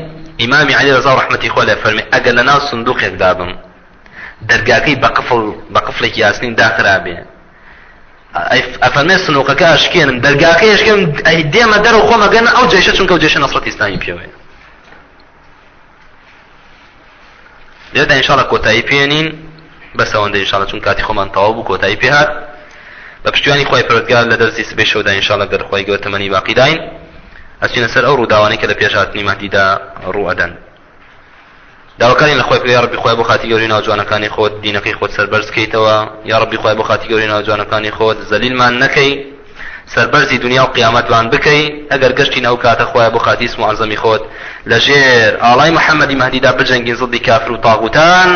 ئیمامی علی ڕزا ڕحمەتی خۆ لە فەرمی ئەگەر لە ناو سندوقێکدا بم دەرگاکەی بە قفڵ بە قفڵێکی یاسنین داخرابێ ئەفەرمێ سنووقەکە ئەشکێنم دەرگاکە ئەی دێمە دەر و خۆمەگەن ئەو جێشە چونکە و جێشە نەسڵەتی ئیسلامی پێوەیە. لێدا ئینشاڵە کۆتایی پێێنین بەسەوەندە ئینشاڵە چون کاتی خۆمان تەواو بوو کۆتایی پێهات بە پشتیوانی خۆی پرۆتگار لە دەرسی سبێ شەودا ئینشاڵە گەر خۆی گەوتەمەنی باقیداین. ئەچینە سەر ئەو ڕووداوانەی کە لە پێشهاتنی مادیدا ڕوو ئەدەن. داواکاری لە خۆی پێ ڕبی خۆی بۆ خاتی گەوری ناوجوانەکانی خۆت دینەکەی خۆت سەربەرزکەیتەوە یا ڕبی خۆی بۆ خاتی گەوری ناوجوانەکانی خۆت زەلیلمان نەکەی سەربەرزی دنیا و قیامەتوان بکەی ئەگەر گەشتی ناو کاتە خاتی اسم عزەمی خۆت. لەژێر ئاڵای محەممەدی مەدیدا بجەنگین زڵی کافر و تاغوتان.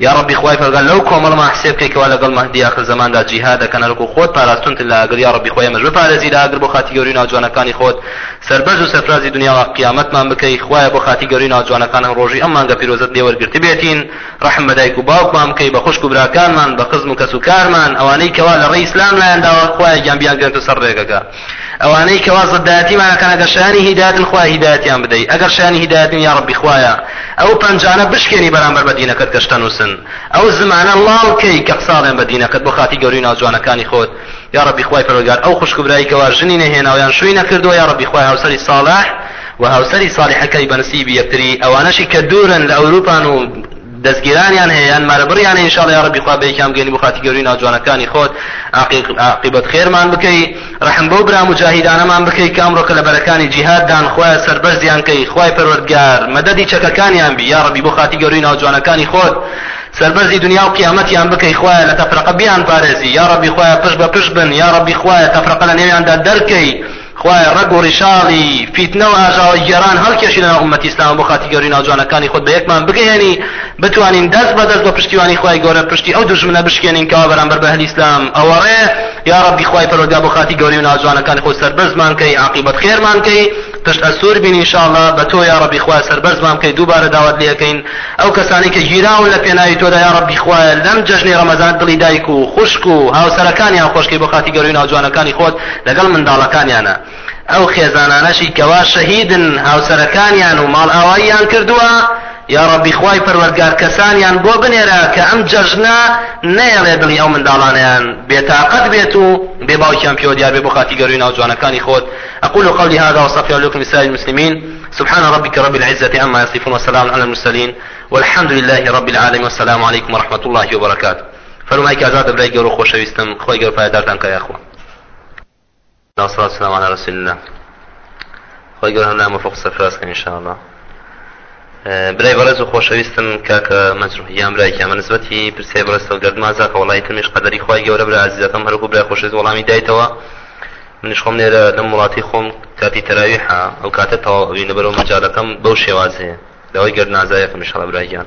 یا ڕبی خۆی فەرگەن لەو کۆمەڵما حسێب بکەیتەوە لەگەڵ مەهدی آخر زماندا جیهاد دەکەنەرک و خۆت پاراستونت لە ئەگەر یا ڕبی خۆی مەژ بپارێزی ئەگەر بۆ خاتی گەوری ناوجوانەکانی خۆت. سەربەرز و سەرفرازی دنیا و قیامەتمان بکەی خۆی بۆ خاتی گەوری ناوجوانەکان ڕۆژی ئەم مانگە پیرۆزت لێوەرگرتی بێتین. ڕحم بەدایک و باوکمان بکەی بە خوشک و براکانمان بە قزم و کەس و کارمان. ئەوانەی کەوا لە ڕێی ئیسلام لایەنداوە گرنت و سەر ڕێگەکە ئەوانەی کەوا زداتیمانەکەن ئەگەر شانی هیداتن خوا هیداتیان بدەیت ئەگەر شانی هیداتن یا ڕبی خوایە ئەو پەنجانە بشکێنی بەرامبەر بە دینەکەت گەشتە نووسن ئەو زمانە ڵاڵکەی کە قساڵێن بە دینەکەت بۆ خاتی گەوری ناوجوانەکانی خۆت. یا ڕبی خوای پەرۆگار ئەو خوشکبراییکەوە ژنی نەهێناویان شووی نەکردووە یا ڕبی خوای هاوسەری ساڵح و هاوسەری صالحەکەی بەنسیبی یەکتری. ئەوانەشی کە دوورن لە ئەوروپان و دەستگیرانیان هەیە یان مارەبڕیان ئینشاڵ یا ڕبی خوا بەیەکام گەێنی بۆ خاتی گەوری ناوجوانەکانی خۆت عاقبەت خێرمان بکەی ڕحم بۆ برا مجاهیدانەمان بکەی کامڕۆکە لە بەرەکانی جیهاددان خۆیان سەربەرزیان کەی خی پەروەردگار مەدەدی چەکەکانیان بی. یا ڕبی بۆ خاتی گەوری ناوجوانەکانی خۆت دنیا و قیامەتیان بکەی خوایە لە تەفرەقە بیان پارێزی یا ڕبی خوایە پشت بە بن. یا ڕبی خوایە تەفرەقە لە نێویاندا دەرکەی خوای ڕگ و ڕیشاڵی فیتنە و ئاژاوە گێران هەڵکێشی لە ئومەتی ئیسلام بۆ خاتی گەوری ناوجوانەکانی خۆت بە یەکمان بگەێنی بتوانین دەست بە دەست بە پشتیوانی خوای گەورە پشتی ئەو دژمنە بشکێنین کەوا بەرامبەر بە هەلی ئیسلام. ئەوەڕێ یا ڕەبی خوای پەروەردگار بۆ خاتی گەوری و ناوجوانەکانی خۆ سەربەرزمان کەی عاقبەت خێرمان کەی پشت ئەسوور بین ئینشاءالله بە تۆ یا ڕەبی خوای سەربەرزمان کەی دووبارە داوات لێەکەین ئەو کەسانی کە گیراون لە پێناوی تۆدا یا ڕەبی خوای لەم جەژنی ڕەمەزان دڵی دایک و خوشک و هاوسەرەکانیان خۆشکەی بۆ خاتی گەوری ناوجوانەکانی خۆت لەگەڵ منداڵەکانیانە ئەو خێزانانەشی کەوا شەهیدن هاوسەرەکانیان و ماڵ ئاواییان کردووە یا ڕەبی خوای پەروەرگار کەسانیان بۆ بنێرە کە ئەم جەژنە نەیەڵێ دڵی ئەو منداڵانیان. بێتاقەت بێت و باوکیان پێوە دیار بێ بۆ خاتی گەروی ناوجوانەکانی خۆت. أقول قولي هذا وأستغفر لكم لسائر المسلمين. سبحان ربك رب العزة عما يصفون وسلام على المرسلين. والحمد لله رب العالمين. والسلام عليكم ورحمة الله وبركاته. فرمائك أزاد بلاي قولوا خوش ويستم خوي قول فايدارتان يا أخوان والصلاة والسلام على رسول الله. خۆی گەور هەم لامە فوق سەفراسکە انشاءله برای بەڕێز و خۆشەویستم کاکە مەجروح یان برایکی ئەمە نسبەتی پرسێ بەڕستە و گەرد مازاکە وڵی تمیش قەدەری خۆی گەورە برا عزیزەکەم هەرکو برای خۆشەویست وەڵامی دایتەوە. منش خۆم لێرە لەم وڵاتی خۆم کاتی تەراویحا ئەو کاتە تەواوی لەبەرەوە مەجارەکەم بەو شێوازەیە. لەوەی گەرد نازایەکەم انشاءڵە برایگیان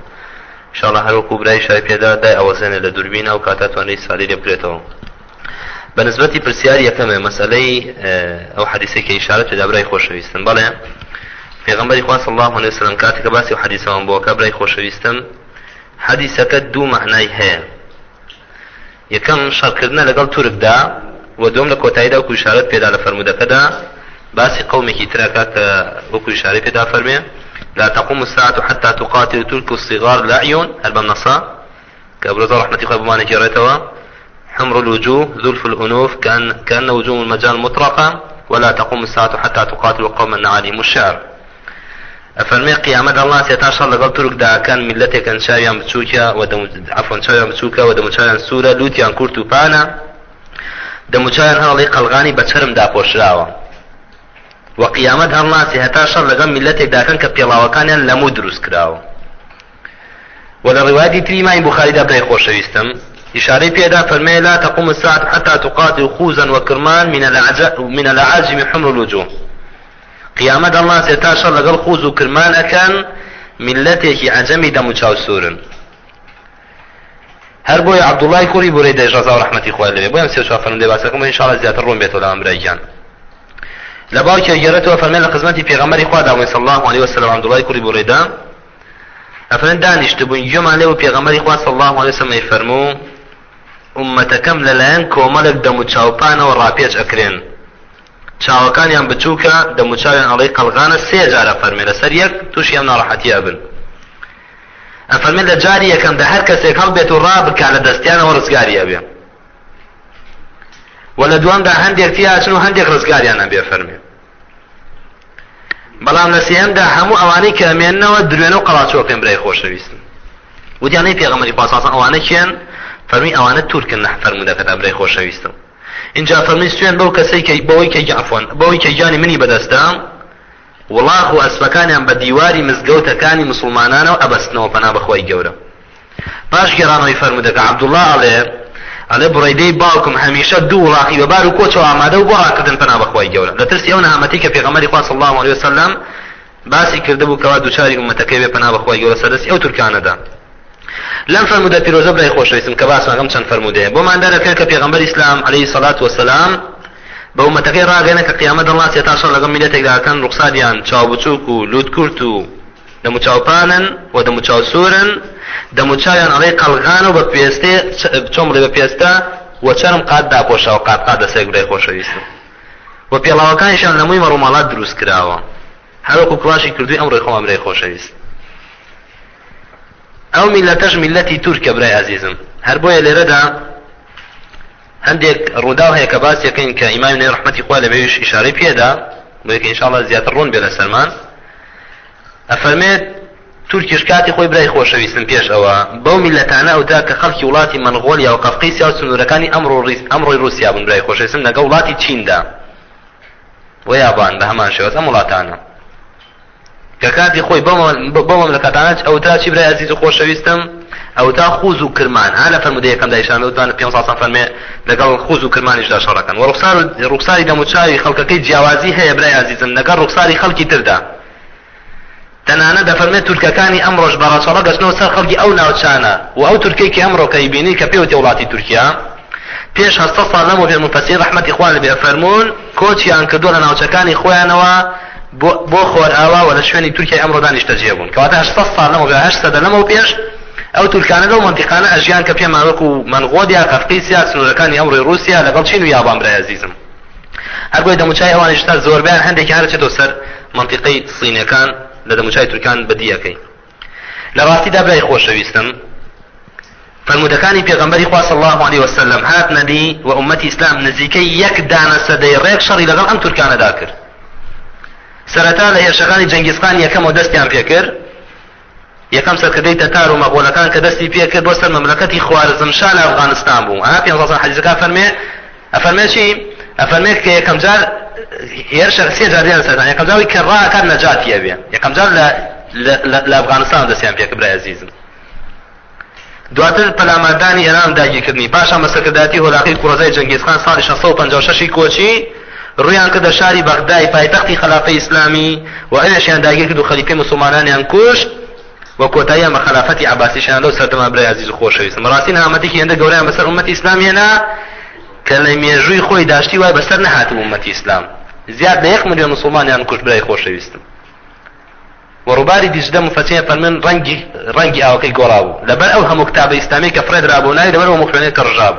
انشاءڵە هەروکو برای شای پێدا دای ئەوەزێنێ لە دووربینە و کاتە توانەی سالی لێ بکرێتەوە بەنسبەتی پرسیار یەکەمێ مەسلەی ئەو حەدیثی کە ئیشارەت پێدا برای خۆشەویستن بەڵێ پێغمبەری خوا صلی الله عليه وسلم کاتێک کە باسی حەدیثەوەم بۆ کە برای خۆشەویستم حەدیثەکە دوو معنای هەیە یەکەم شەڕکردنە لەگەڵ تورکدا و دوم لە کۆتاییدا وەکو ئیشارەت پێدا لە فەرمودەکەدا باسی قومێکی ترەکە کە وەکو ئیشارەت پێدا فەرمێ لا تقوم الساعة حتى تقاتل تلك الصغار الأعين البمنصة كابرز رحمة الله بمعنى جريتها حمر الوجوه ذلف الأنوف كأن, كأن وجوه المجال مطرقة. ولا تقوم الساعة حتى تقاتل قوما عليهم الشعر. ئەفەرمێ قیامەت الله سێتا شەڕ لەگەڵ تورکداکان میلەتێکن چاویان بچووکە و عفۆن چاویان بچووکە و دەموچیان سوورە لوتیان کورت و پانە دەموچیان هەڵی قەلغانی بە چرم داپۆشراوە و قیامەت هەڵناسی هەتا شەڕ لەگەڵ میلەتێک داکەن کە پێڵاوەکانیان لەمو دروست کراوە و لە ڕوايتی تری مای بخاریدا بڵێ خۆشەویستم إشارة بيدا فرمي لا تقوم الساعة حتى تقاتل خوزا وكرمان من العاجم حمر الوجوه. قيامة الله سيتاشر لقل خوز وكرمان أكان ملته عجمي دم سورن هەر بۆی عبدوڵای کوڕی بۆی دەژازا و ڕحمەتی خوای لێ بۆیان سێ فەرمودێ باسەکەم انشاءالله زیاتر ڕوون بێتەوە لە ئەمرایگیان لە باوکە گەرێتەوە فەرمێ لە خزمەتی پێغەمبەری خوا داوای صلی الله عليه وسلم عبدوڵای کوڕی بۆڕێدا ئەفرن دانیشت بووین گوێمان لێ و پێغەمبەری خوا صلی الله عليه وسلم فەرموو ئومەتەکەم لەلایەن کۆمەڵێک دەم و چاوپانەوە ڕاپێچ ئەکرێن. چاوەکانیان بچووکە دەم و چاویان ئەڵەی قەلغانە سێ جارە فەرمێ لەسەر یەک تووشی ئەم ناڕەحەتیە بن. ئەفەرمێ لە جاری یەکەم دە هەر کەسێک هەڵبێت و ڕابکا لە دەستیانەوە ڕزگاریە بێ. و لە دوامدا هەندێک تیاچن و هەندێک ڕزگاریانە بێ فەرمێ. بەڵام لە سێهمدا هەموو ئەوانەی کە ئەمێننەوە درێنە و قەڵاچۆ پێم برای خۆشەویستن. وتیانەی پێغەمەری پاساسان ئەوانە کێن؟ فەرمی ئەوانە تورکن نە فەرمودەکەدا برای خۆشەویستم. اینجا فەرمی سوێن بەو کەسەی کە بەوەی کە عفوان بەوەی کە گیانی منی بەدەستا وڵاخ و ئەسپەکانیان بە دیواری مزگەوتەکانی مسلمانانەوە ئەبەستنەوە پەنا بەخۆی گەورە. باش گێڕانەوەی فەرمودەکە عەبدوڵڵا ئەڵێ ئەڵێ بڕێدەی باوکم هەمیشە دوو وڵاقی بەبار و کۆچەوە ئامادە و بۆ ڕاکردن پەنا بەخۆی گەورە. لە ترسی ئەو نەهامەتی کە پێغەمبەری خوا صلی الله علیه وسلم باسی کرده بوو کەوا دووچاری ئومەتەکەی بێ پەنا بەخۆی گەورە سەدەستی ئەو تورکانەدا. لم فرموده پیروزه برای خوشویستم که باس ماگم چند فرموده بو من داره که پیغمبر اسلام علیه الصلاة والسلام بە ومەتەکەی ڕاگەنە کە قیامە دەڵات تاشە لەگەم میلەتێکداکەن ڕوخسادیان چاوبچووک و لوت کورت و دەموچاوپانن و دەموچاوسورن دەموچاویان ئەڵێ قەلغان و بە پێستێ چۆمڕێ بە پێستا و چەرم قات داپۆشا و قاتقا دەسێ گرێ خۆشەویستم. و پێڵاوەکانیشان لەمووی مەڕووماڵات دروست کراوە. هەروەکو کڵاشی کردووی ئەم ڕێخۆم ڕێ خۆشەویست. ئەو میلەتەش میلەتی تورکە برای عزیزم. هەر بۆیە لێرەدا هەندێک ڕووداو هەیە کە باسیەکەین کە ئیمام نێ ڕحمەتی خوا لە بێویش ئیشارەی پێدا بۆیکە ئینشاءڵڵا زیاتر ڕوون بێ لە سەرمان. ئەفەرمێت تورکیش کاتی خۆی برای خۆشەویستن پێش ئەوە. بەو میلەتانە ئەودا کە خەڵکی وڵاتی منغۆلیا و قەفقیسیا و سنوورەکانی ئەمڕۆی رووسیا بوون برای خۆشەویستن لەگە وڵاتی چیندا. و یابان بە هەمان شێوەز ئەم وڵاتانە. کە کاتی خۆی بۆ مەملەکەتانە ئەو تا چی برای عزیز و خۆشەویستم؟ ئەو تا خوز و کرمان. ها لە فرمودەیە یەکەم دایشان وتوانە پێ ساسان فەرمێ لەگەڵ خوز و کرمانیشدا شەڕەکەن. و ڕوخساری دەموچاوی خەڵکەکەی جیاوازی هەیە برای عزیزم. لەگەڵ ڕوخساری خەڵکی تردا. تەنانە دەفەرمێت تورکەکانی ئەمڕۆژ بەڕاچەڵە گەشتنەوە سەر خەڵکی ئەو ناوچانە. و ئەو تورکەی کە ئەمڕۆ کەی بینی کە پێوتی وڵاتی تورکیا پێش هەستا ساڵ لەمە پێ مفەسیر ڕحمەتی خوا لە بێ فەرمونون کۆچیان کردووە لە ناوچەکانی خۆیانەوە بۆ خۆر ئاوا و لە شوێنی تورکیای ئەمڕۆ دانیشتە جێ بوون. کەواتە هەشتا ساڵ لەمە بێ هەشت سەدە لەمە پێش ئەو تورکانە لەو منتیقانە ئەژیان کە پێم وەکو منغۆدیا قەفقیسیا سنوورەکانی ئەمڕۆی رووسیا لەگەڵ چین و یابان برای عزیزم. هەر بۆی دەموچای ئەوانشتا زۆربیان هەندێکی هەرچێتەوە سەر منتیقەی سینەکان لە دەموچای تورکان بەدیەکەی لە ڕاستیدا برای خۆشەویستم فرمودەکانی پێغەمبەری خوا صلی الله عليه وسلم هات نەدی و ئومەتی ئیسلام نزیکەی یەک دانە سەدەی ڕێک شەڕی لەگەڵ ئەم تورکانەدا کرد. سەرەتا لە هێرشەکانی جەنگیزخان یەکەمەوە دەستیان پێکرد. یەکەم سەرکردەی تەتار و مەغۆلەکان کە دەستی پێکرد بۆ سەر مەملەکەتی خوارزمشان لە ئەفغانستان بوو. ئا پێ حەدیثەکە فەرمێ؟ ئەفەرمێ چی؟ ئەفەرمێ کە یەکەم جار هێرش سێ جاریان سەردان یەکەم جاوی کە ڕاکات نەجاتیە بێ یەکەم جار لە ئەفغانستان دەستیان پێکرد عزیزم. دواتر پەلاماردانی ئێران داگیرکردنی. پاشان بەسەرکرداتی هۆلاقی کوڕزای جەنگیزخان ساڵی 1656 کۆچی ڕویان کردە شاری بەغدای پایتەختی خلافەی ئیسلامی و ئەوێشیان داگیر کرد و خەلیفەی مسلمانانیان کوشت و کۆتاییان بە خلافەتی عباسیشیان لەو سەردەما برای عزیز و خۆشەویستم ڕاستی نامەتێکی هێندە گەوریان بەسەر ئومەتی ئیسلامیێنا کە لە مێژووی خۆی داشتی وای بەسەر نەهاتم ئومەتی ئیسلام. زیاد لە یەک ملیۆن مسلمانیان کوشت برای خۆشەویستم. وڕووباری دیژدە مفەچەیە فەرمن ڕەنگی ڕەنگی ئاوەکەی گۆڕا بوو لەبەر ئەو هەموو کتابە ئیسلامی کە فرێدرا بۆ ناوی لەبەر مخوێنەی کە ڕژاب.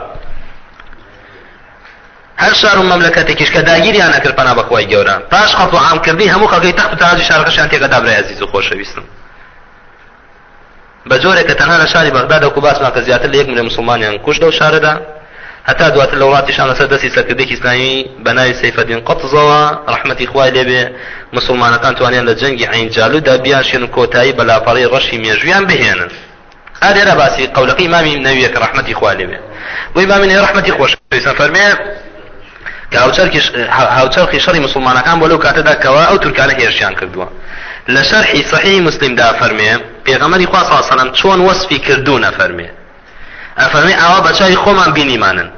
هەر شار و مەملەکەتێکیش کە داگیریان نەکرد پەنا بەخوای گەورە پاش خەڵ و عامکردی هەموو خەڵکی تەخت و تاجی شارەکەشیان تێگەدا برای عزیز و خۆشەویستم بە جۆرێک کە تەنها لە شاری بەغداد و کوباسمان کە زیاتر لە یەک ملیۆن مسلمانیان کوشت لەو شارەدا هەتا دواتر لە وڵاتیشان لەسەر دەستی سەرکردێکی ئیسلامی بە ناوی سەیفەدین قەتزەوە ڕەحمەتی خوای لێبێ مسلمانەکان توانیان لە جەنگی عینجالودا بیاشێن و کۆتایی بە لاپەڕی ڕەشی مێژویان بهێنن ئارێرە باسی قەولەکەی مامی نەویە کە ڕەحمەتی خوا لێبێ بۆی مامی نێ ڕەحمەتی خۆش فەرمێ هاوچەرخی شەڕی مسلمانەکان بۆ لەو کاتەدا کەوا ئەو تورکانە هێرشیان کردووە. لە شەرحی صحیح مسلمدا فەرمێ پێغەمەری خوا سەلەم چۆن وەسفی کردوونە فەرمێ. ئەفەرمێ ئاوا بەچای خۆمان بینیمانن.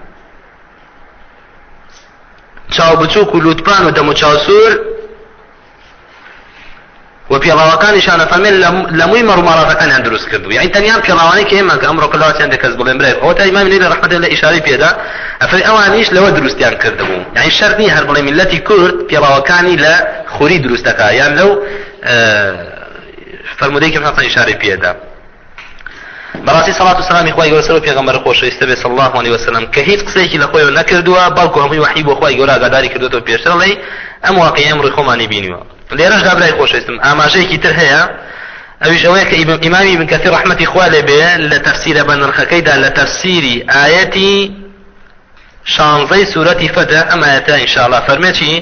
چاو بچووک و لوتپان و دەم و چاوسور و پیڵاوەکانیشانە فەرمێن لە مووی مەڕماڵاتەکانیان دروست کردو. یعنی تەنیان پیڵاوانەی کە ئێمە ئەمڕۆ کڵاواتیان دەکەس بڵێن برێ. ئەوە تا ئیمامی لە ڕەحمەت لە ئیشارەی پێدا ئەفەری ئەوانیش لەوە دروستیان کردبوو. یعنی شەرنی هەر بڵێ میلەتی کورد پیڵاوەکانی لە خوری دروستەکە. یان لەو فرمودەی کە حەسەن ئیشارەی پێدا. بەڕاستی سەڵات و سلامی خۆی گەورە سەر و پێغەمبەر خۆشەویستە بێ صلی الله عليه وسلم کە هیچ قسەیەکی لە خۆیەوە نەکردووە بەڵکو هەمووی وحی بۆ خۆی گەورە ئاگاداری کردوێتەوە پێشتر لەی ئەم واقعی بینیوە. لێرەش دابرای خۆشەویستم. ئاماژەیەکی تر هەیە ئەویش ئەوەیە کە ئیمامی ابن کەثیر ڕحمەتی خوا لێ بێ لە تەفسیرە بە نرخەکەیدا لە تەفسیری ئاەتی شانزەی سورەتی فەدە ئەم ئاەتە ئینشاءالله فەرمێکی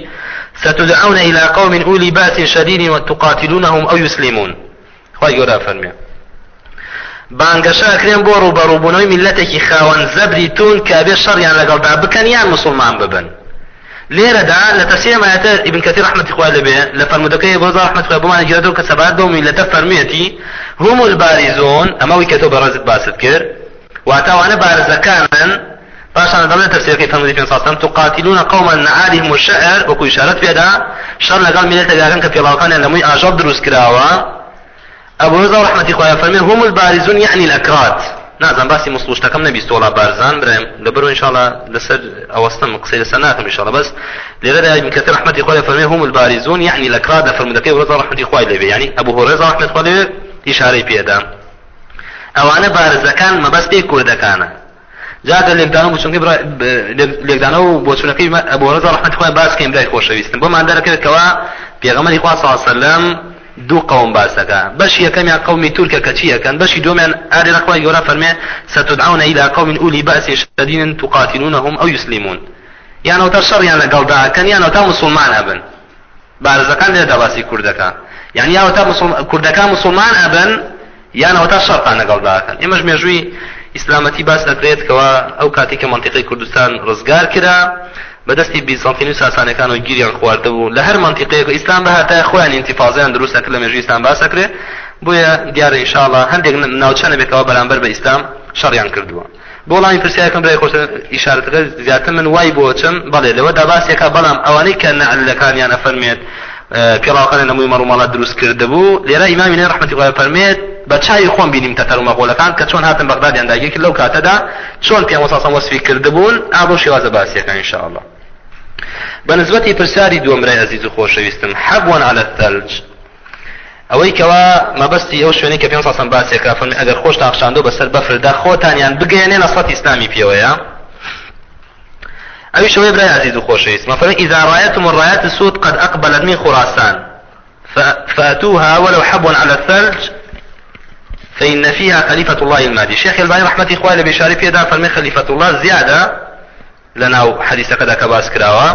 ستدعون إلى قوم أولي بأس شديد وتقاتلونهم أو يسلمون. خواهي قولا فرمي بانگەشاکرێن بۆ ڕوبەڕووبوونەوەی میلەتێکی خاوەن زەبری تون کە بێ شەڕیان لەگەڵدا بکەن یان مسلمان ببن. لێرەدا لە تەسیەمایەتە ئیبن کەتی ڕحمەتی خوا لەبێ لە فەرمودەکەی بۆ ڕحمەت خوا بمان گیرێتەوە کە سەبات بۆ میلەتە فەرمیەتی هم البارزون ئەمەوی کە تۆ بەڕێزت باست کرد واتاوانە بارزەکانن باشان دەڵێ تەفسیرەکەی فەرمودی پێ ساسم تقاتلون قوما نعالهم الشعر وەکو ئشارەت پێدا شەڕ لەگەڵ میلەتە گاکەن کە پێڵاوەکانیان لەمووی ئاژەڵ دروست کراوە أبو رضا رحمة الله فرمي هم البارزون يعني الأكراد. نازم باسی مسلوشتەکەم نەبیست وڵا بارزان برێم لەبەر انشاءالله لەسەر ئەوەستم قسەی لەسەر ناکەم انشاءالله. بس لێرەدا ابن كثير رحمة الله فرمي هم البارزون يعني الأكراد فرمودەکەی رضا رحمة الله لێبێ يعني أبو هريرة رحمة الله لێ ئیشارەی پێدا ئەوانە بارزەکان مەبەستی کوردەکانە جاگە لێکدانە بچونکە لێکدانە و بۆچونەکەی ئەبو هريرة رحمة الله باسکەین برای خۆشەویستن بۆمان دەرەکەوێتەوە پێغەمەری خوا وسلم دوو قوم باسەکە بەشی یەکەمیان قومی تورکە کە چیەکەن بەشی دومیان ئاری ڕخوای گەورە فەرمێ ستدعون إلى قوم أولي بأس شديد تقاتلونهم أو يسلمون. یان ئەوتا شەڕیان لەگەڵداکەن یان ئەوتا مسلمان ئەبن بارزەکان لێ دەباسی کوردەکە. یعنی یاوەتا کوردەکان مسلمان ئەبن یان ئەوتا شەڕتان لەگەڵداکەن ئێمەش مێژووی ئیسلامەتی باس دەکرێت کەەوە ئەو کاتی کە منطقی کوردستان ڕزگار کرا. بەدەستی بیزانتینی ساسانەکان و گیریان خواردە بوو. لە هەر منطقەیەک ئیسلام بەهاتە خۆیان ئینتیفازیان دروستەکە لە مێژوی ئیسلام باسەکرێ بۆیە دیارە ئینشاءڵڵا هەندێک ناوچەنە بێتەوە بەرامبەر بە ئیسلام شەڕیان کردووە. بۆ وڵامی پرسیارەکەم برای خۆش ئیشارەتەکە زیاتر من وای بۆچم بەڵێ لەوە داباسێکە بەڵام ئەوانەی کە نەعلەکانیان ئەفەرمێت پیڵاوەکان لە مووی مەڕوومەڵات دروست کرده بوو لێرە ئیمامی نێ ڕحمەتی خۆی فەرمێت بە چای خۆم بینیم تەتەرمە غۆلەکان کە چۆن هاتن بەغدادیان داگیرکە لەو کاتەدا چۆن پێ وەساسان وەسفی کردبوون ئابۆ شێوازە باسیەکە ئینشاءالله بەنسبەتی پرسیاری دووەمرای ئەزیز و خۆشەویستم حەبوون على الثلج ئەوەی کەوا مەبەستی ئەو شوێنەی کە پێ ساسم باسێکە فەرمی ئەگەر خۆش تاخشاندۆ بەسەر بەفردا خۆتانیان بگەێنێ لە سەد ئیسلامی پێوەیە. أي شوي براي عزيز وخوشيس مثلا إذا رأيتم الرايات السود قد أقبلت من خراسان فأتوها ولو حبوا على الثلج فإن فيها خليفة الله المهدي. الشيخ الباني رحمة إخواني بشاري في دار فرمي خليفة الله زيادة. لەناو حەدیسەکەدا کە باس کراوە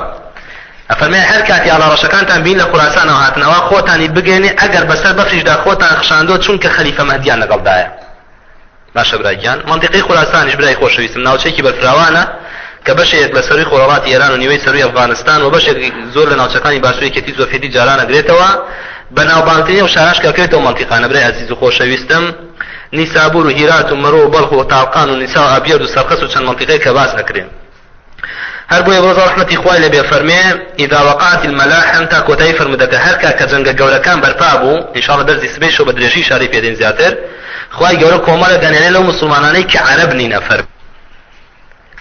ئەفەرمێ هەر کاتی ئاڵا ڕەشەکانتان بین لە خوراسانەوە هاتنەوە خۆتانی بگەێنێ ئەگەر بەسەر بەفریشدا خۆتان خشاندۆ چونکە خەلیفە مەهدیان لەگەڵدایە باشە برایگیان منطقی خوراسانیش برای خۆشەویستم ناوچێکی بەرفراوانە کە بەشێک لە سەروی خۆڕاتی ئێران و نیوەی سەروی ئەفغانستان و بەشێک زۆر لە ناوچەکانی باشوویەتی زۆفێتی جاران ئەگرێتەوە بە ناوبانترین و شارش کەکرێتەوە منطقانە برای عزیز و خۆشەویستم نیسابور و هیرات و مەرۆ و بەڵخ و تاقان و نیسا و ئابیەر و سەرخەس و چەند منطقەی کە باس ئەکرێن هەر بۆیە بۆ ڕحمەتی خوای لە بێ فەرمێ ئیدا وقعت الملاحم تا کۆتایی فرمودەکە هەر کە جەنگە گەورەکان بەرپا بوو انشاءڵ دەرزی سبەی شو بە درێژی شاری پێدەین زیاتر. خوای گەورە کۆمەڵە دەنێنێ لەو مسلمانانەی کە عەرب نینە فەر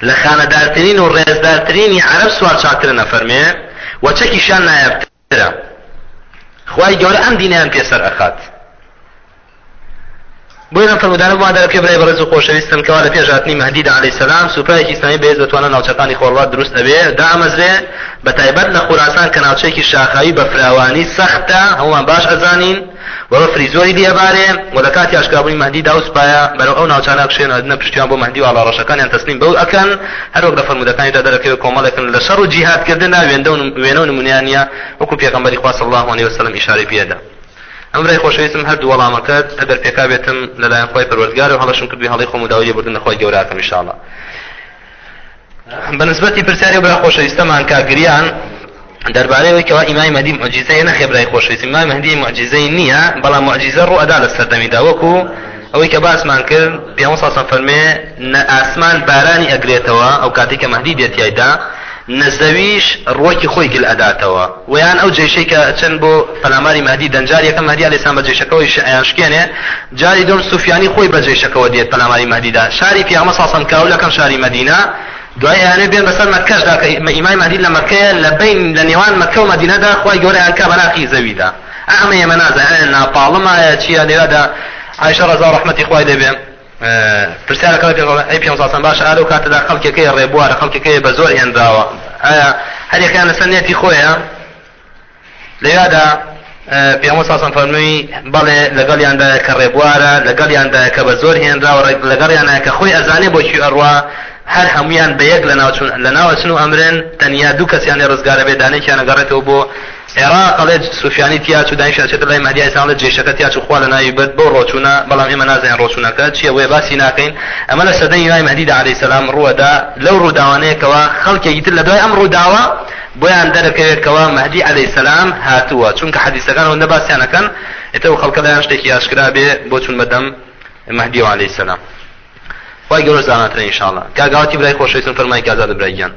لە خانەدارترین و ڕێزدارترینی عەرب سوار چاکرە نەفەرمێ و چەکیشان نایەبترە خوای گەورە ئەم دینیان پێسەر ئەخات. بۆی لەم فەرمودانە بۆ دەکە برای بەڕێز و خۆشەویستم کەوا لە پێشاتنی مەهدیدا عەلەیهی سەلام سوپایەکی ئیسلامی بەهێز دەتوانە ناوچەکانی خۆڵات دروست ئەبێ دامەزرێ بە تایبەت لە خوراسان کە ناوچەیەکی شاخاوی بە فراوانی سەختە هەمومان باش ئەزانین. وەرە فریزۆری دیێبارێ و لە کاتی ئاشکابوونی مەهدی دا وسپایە بەرەو ئەو ناوچانە بشێنە پشتیان بۆ مەهدی و ئاڵاڕەشەکانیان تەسلیم بەو ئەکەن. هەر وەک لە فەرمودەکانیدا دەرەکەوێت کۆمەڵێکن لە شەڕ و جیهادکردنا وێندە و نمونیانە وەکو پێغەمبەری خوا صلی الله علیه وسلم ئیشارەی پێدا. ئەمرای خۆشەویستم هەردوو وەڵامەکەت ئەگەر پێکا بێتم لەلایەن خۆی پەروەردگار و هەڵەشم کردوی هەڵی خۆم و داوای بردن خۆی گەوراکەم ئینشاءالله بەنسبەتی پرسیاری برا خۆشەویستەمان کاگریان دەربارەی کەوا ئیمای مەدی معجززەی نەخێ برای خۆشەویستی مای مەدی معجززەی نییە بەڵام معجززە ڕوو ئەدا لە سەردەمیدا وەکو ئەوەی کە باسمان کرد پێ ساسان فەرمێ ئاسمان بارانی ئەگرێتەوە ئەو کاتی کە مەدی دێتیایدا نەزەویش ڕۆکی خۆی گل ئەداتەوە ویان ئەو جێشەی کە چەند بۆ پەلاماری مادی دەنجار یەکەم مادی لێسان بە جێشەکەەوەی ئایانشکێنێ جاری دۆر سوفیانی خۆی بە جێشەکەەوە دێت پەلاماری مادیدا شاری پیامە ساسم کاولەکەم شاری مدینە دوای یانێ بێن بەسەر مەکەشدا کە ئیمای مادی لە مەکەیە لە بین لە نێوان مەکە و مدینەدا خۆی گەورەیان کا بەناقی زەویدا ئەمە ئێمە نازانێن ناپاڵمایە چیە لێوادا عیشە ڕزا ڕحمەتی خۆی دەبێن پرسیارەکە ئەی پێ باش ئالە و کاتەدا خەڵکێکەکەی ڕێبوارە خەڵکێکەکەی بە زۆر هێنراوە ئایا هەرێکیان لەسەر نێتی خۆیە؟ لەیادا پێمە ساسان فەرمووی بەڵێ لەگەڵیاندا کە ڕێبوارە لەگەڵیاندا کە بە زۆر هێنراوە لەگەڵیانە کە خۆی ئەزانێ بۆکی ئەڕوا هەر هەمویان بە یەک لە ناوچن و ئەمرن تەنیا دوو کەسیانی ڕزگارە بێ دانێکیان ئەگەڕێتەوە بۆ عێراق قەڵێ سوفیانی تیا و دانیش چێت لای مادی ئیسلام لە جێشەکە تیا و خوا لە ناوی بێت بۆ ڕۆچوونە بەڵام ئێمە نازانین ڕۆچوونەکە چیە وێ باسی ناکەین. ئەمە لە سەدەی نای مەدی عەلەیهی سەلام ڕووەدا لەو ڕووداوانەیەکەوە خەڵکێکی تر لە دوای ئەم ڕووداوە بۆیان دەرەکەوێتەوە مەدی عەلەیهی سەلام هاتووە. چونکە حەدیسەکان ئەوەندە باسییانەکەن ئێتەوە خەڵکە لایان شتێکی ئاشکرا بێ بۆ چون بەدەم مەهدی عەلەیهی سەلام وای گەورە زاناترە ئینشاءالله کاگاوەتی برای خۆشەویستم فەرمای کازاد برایگیان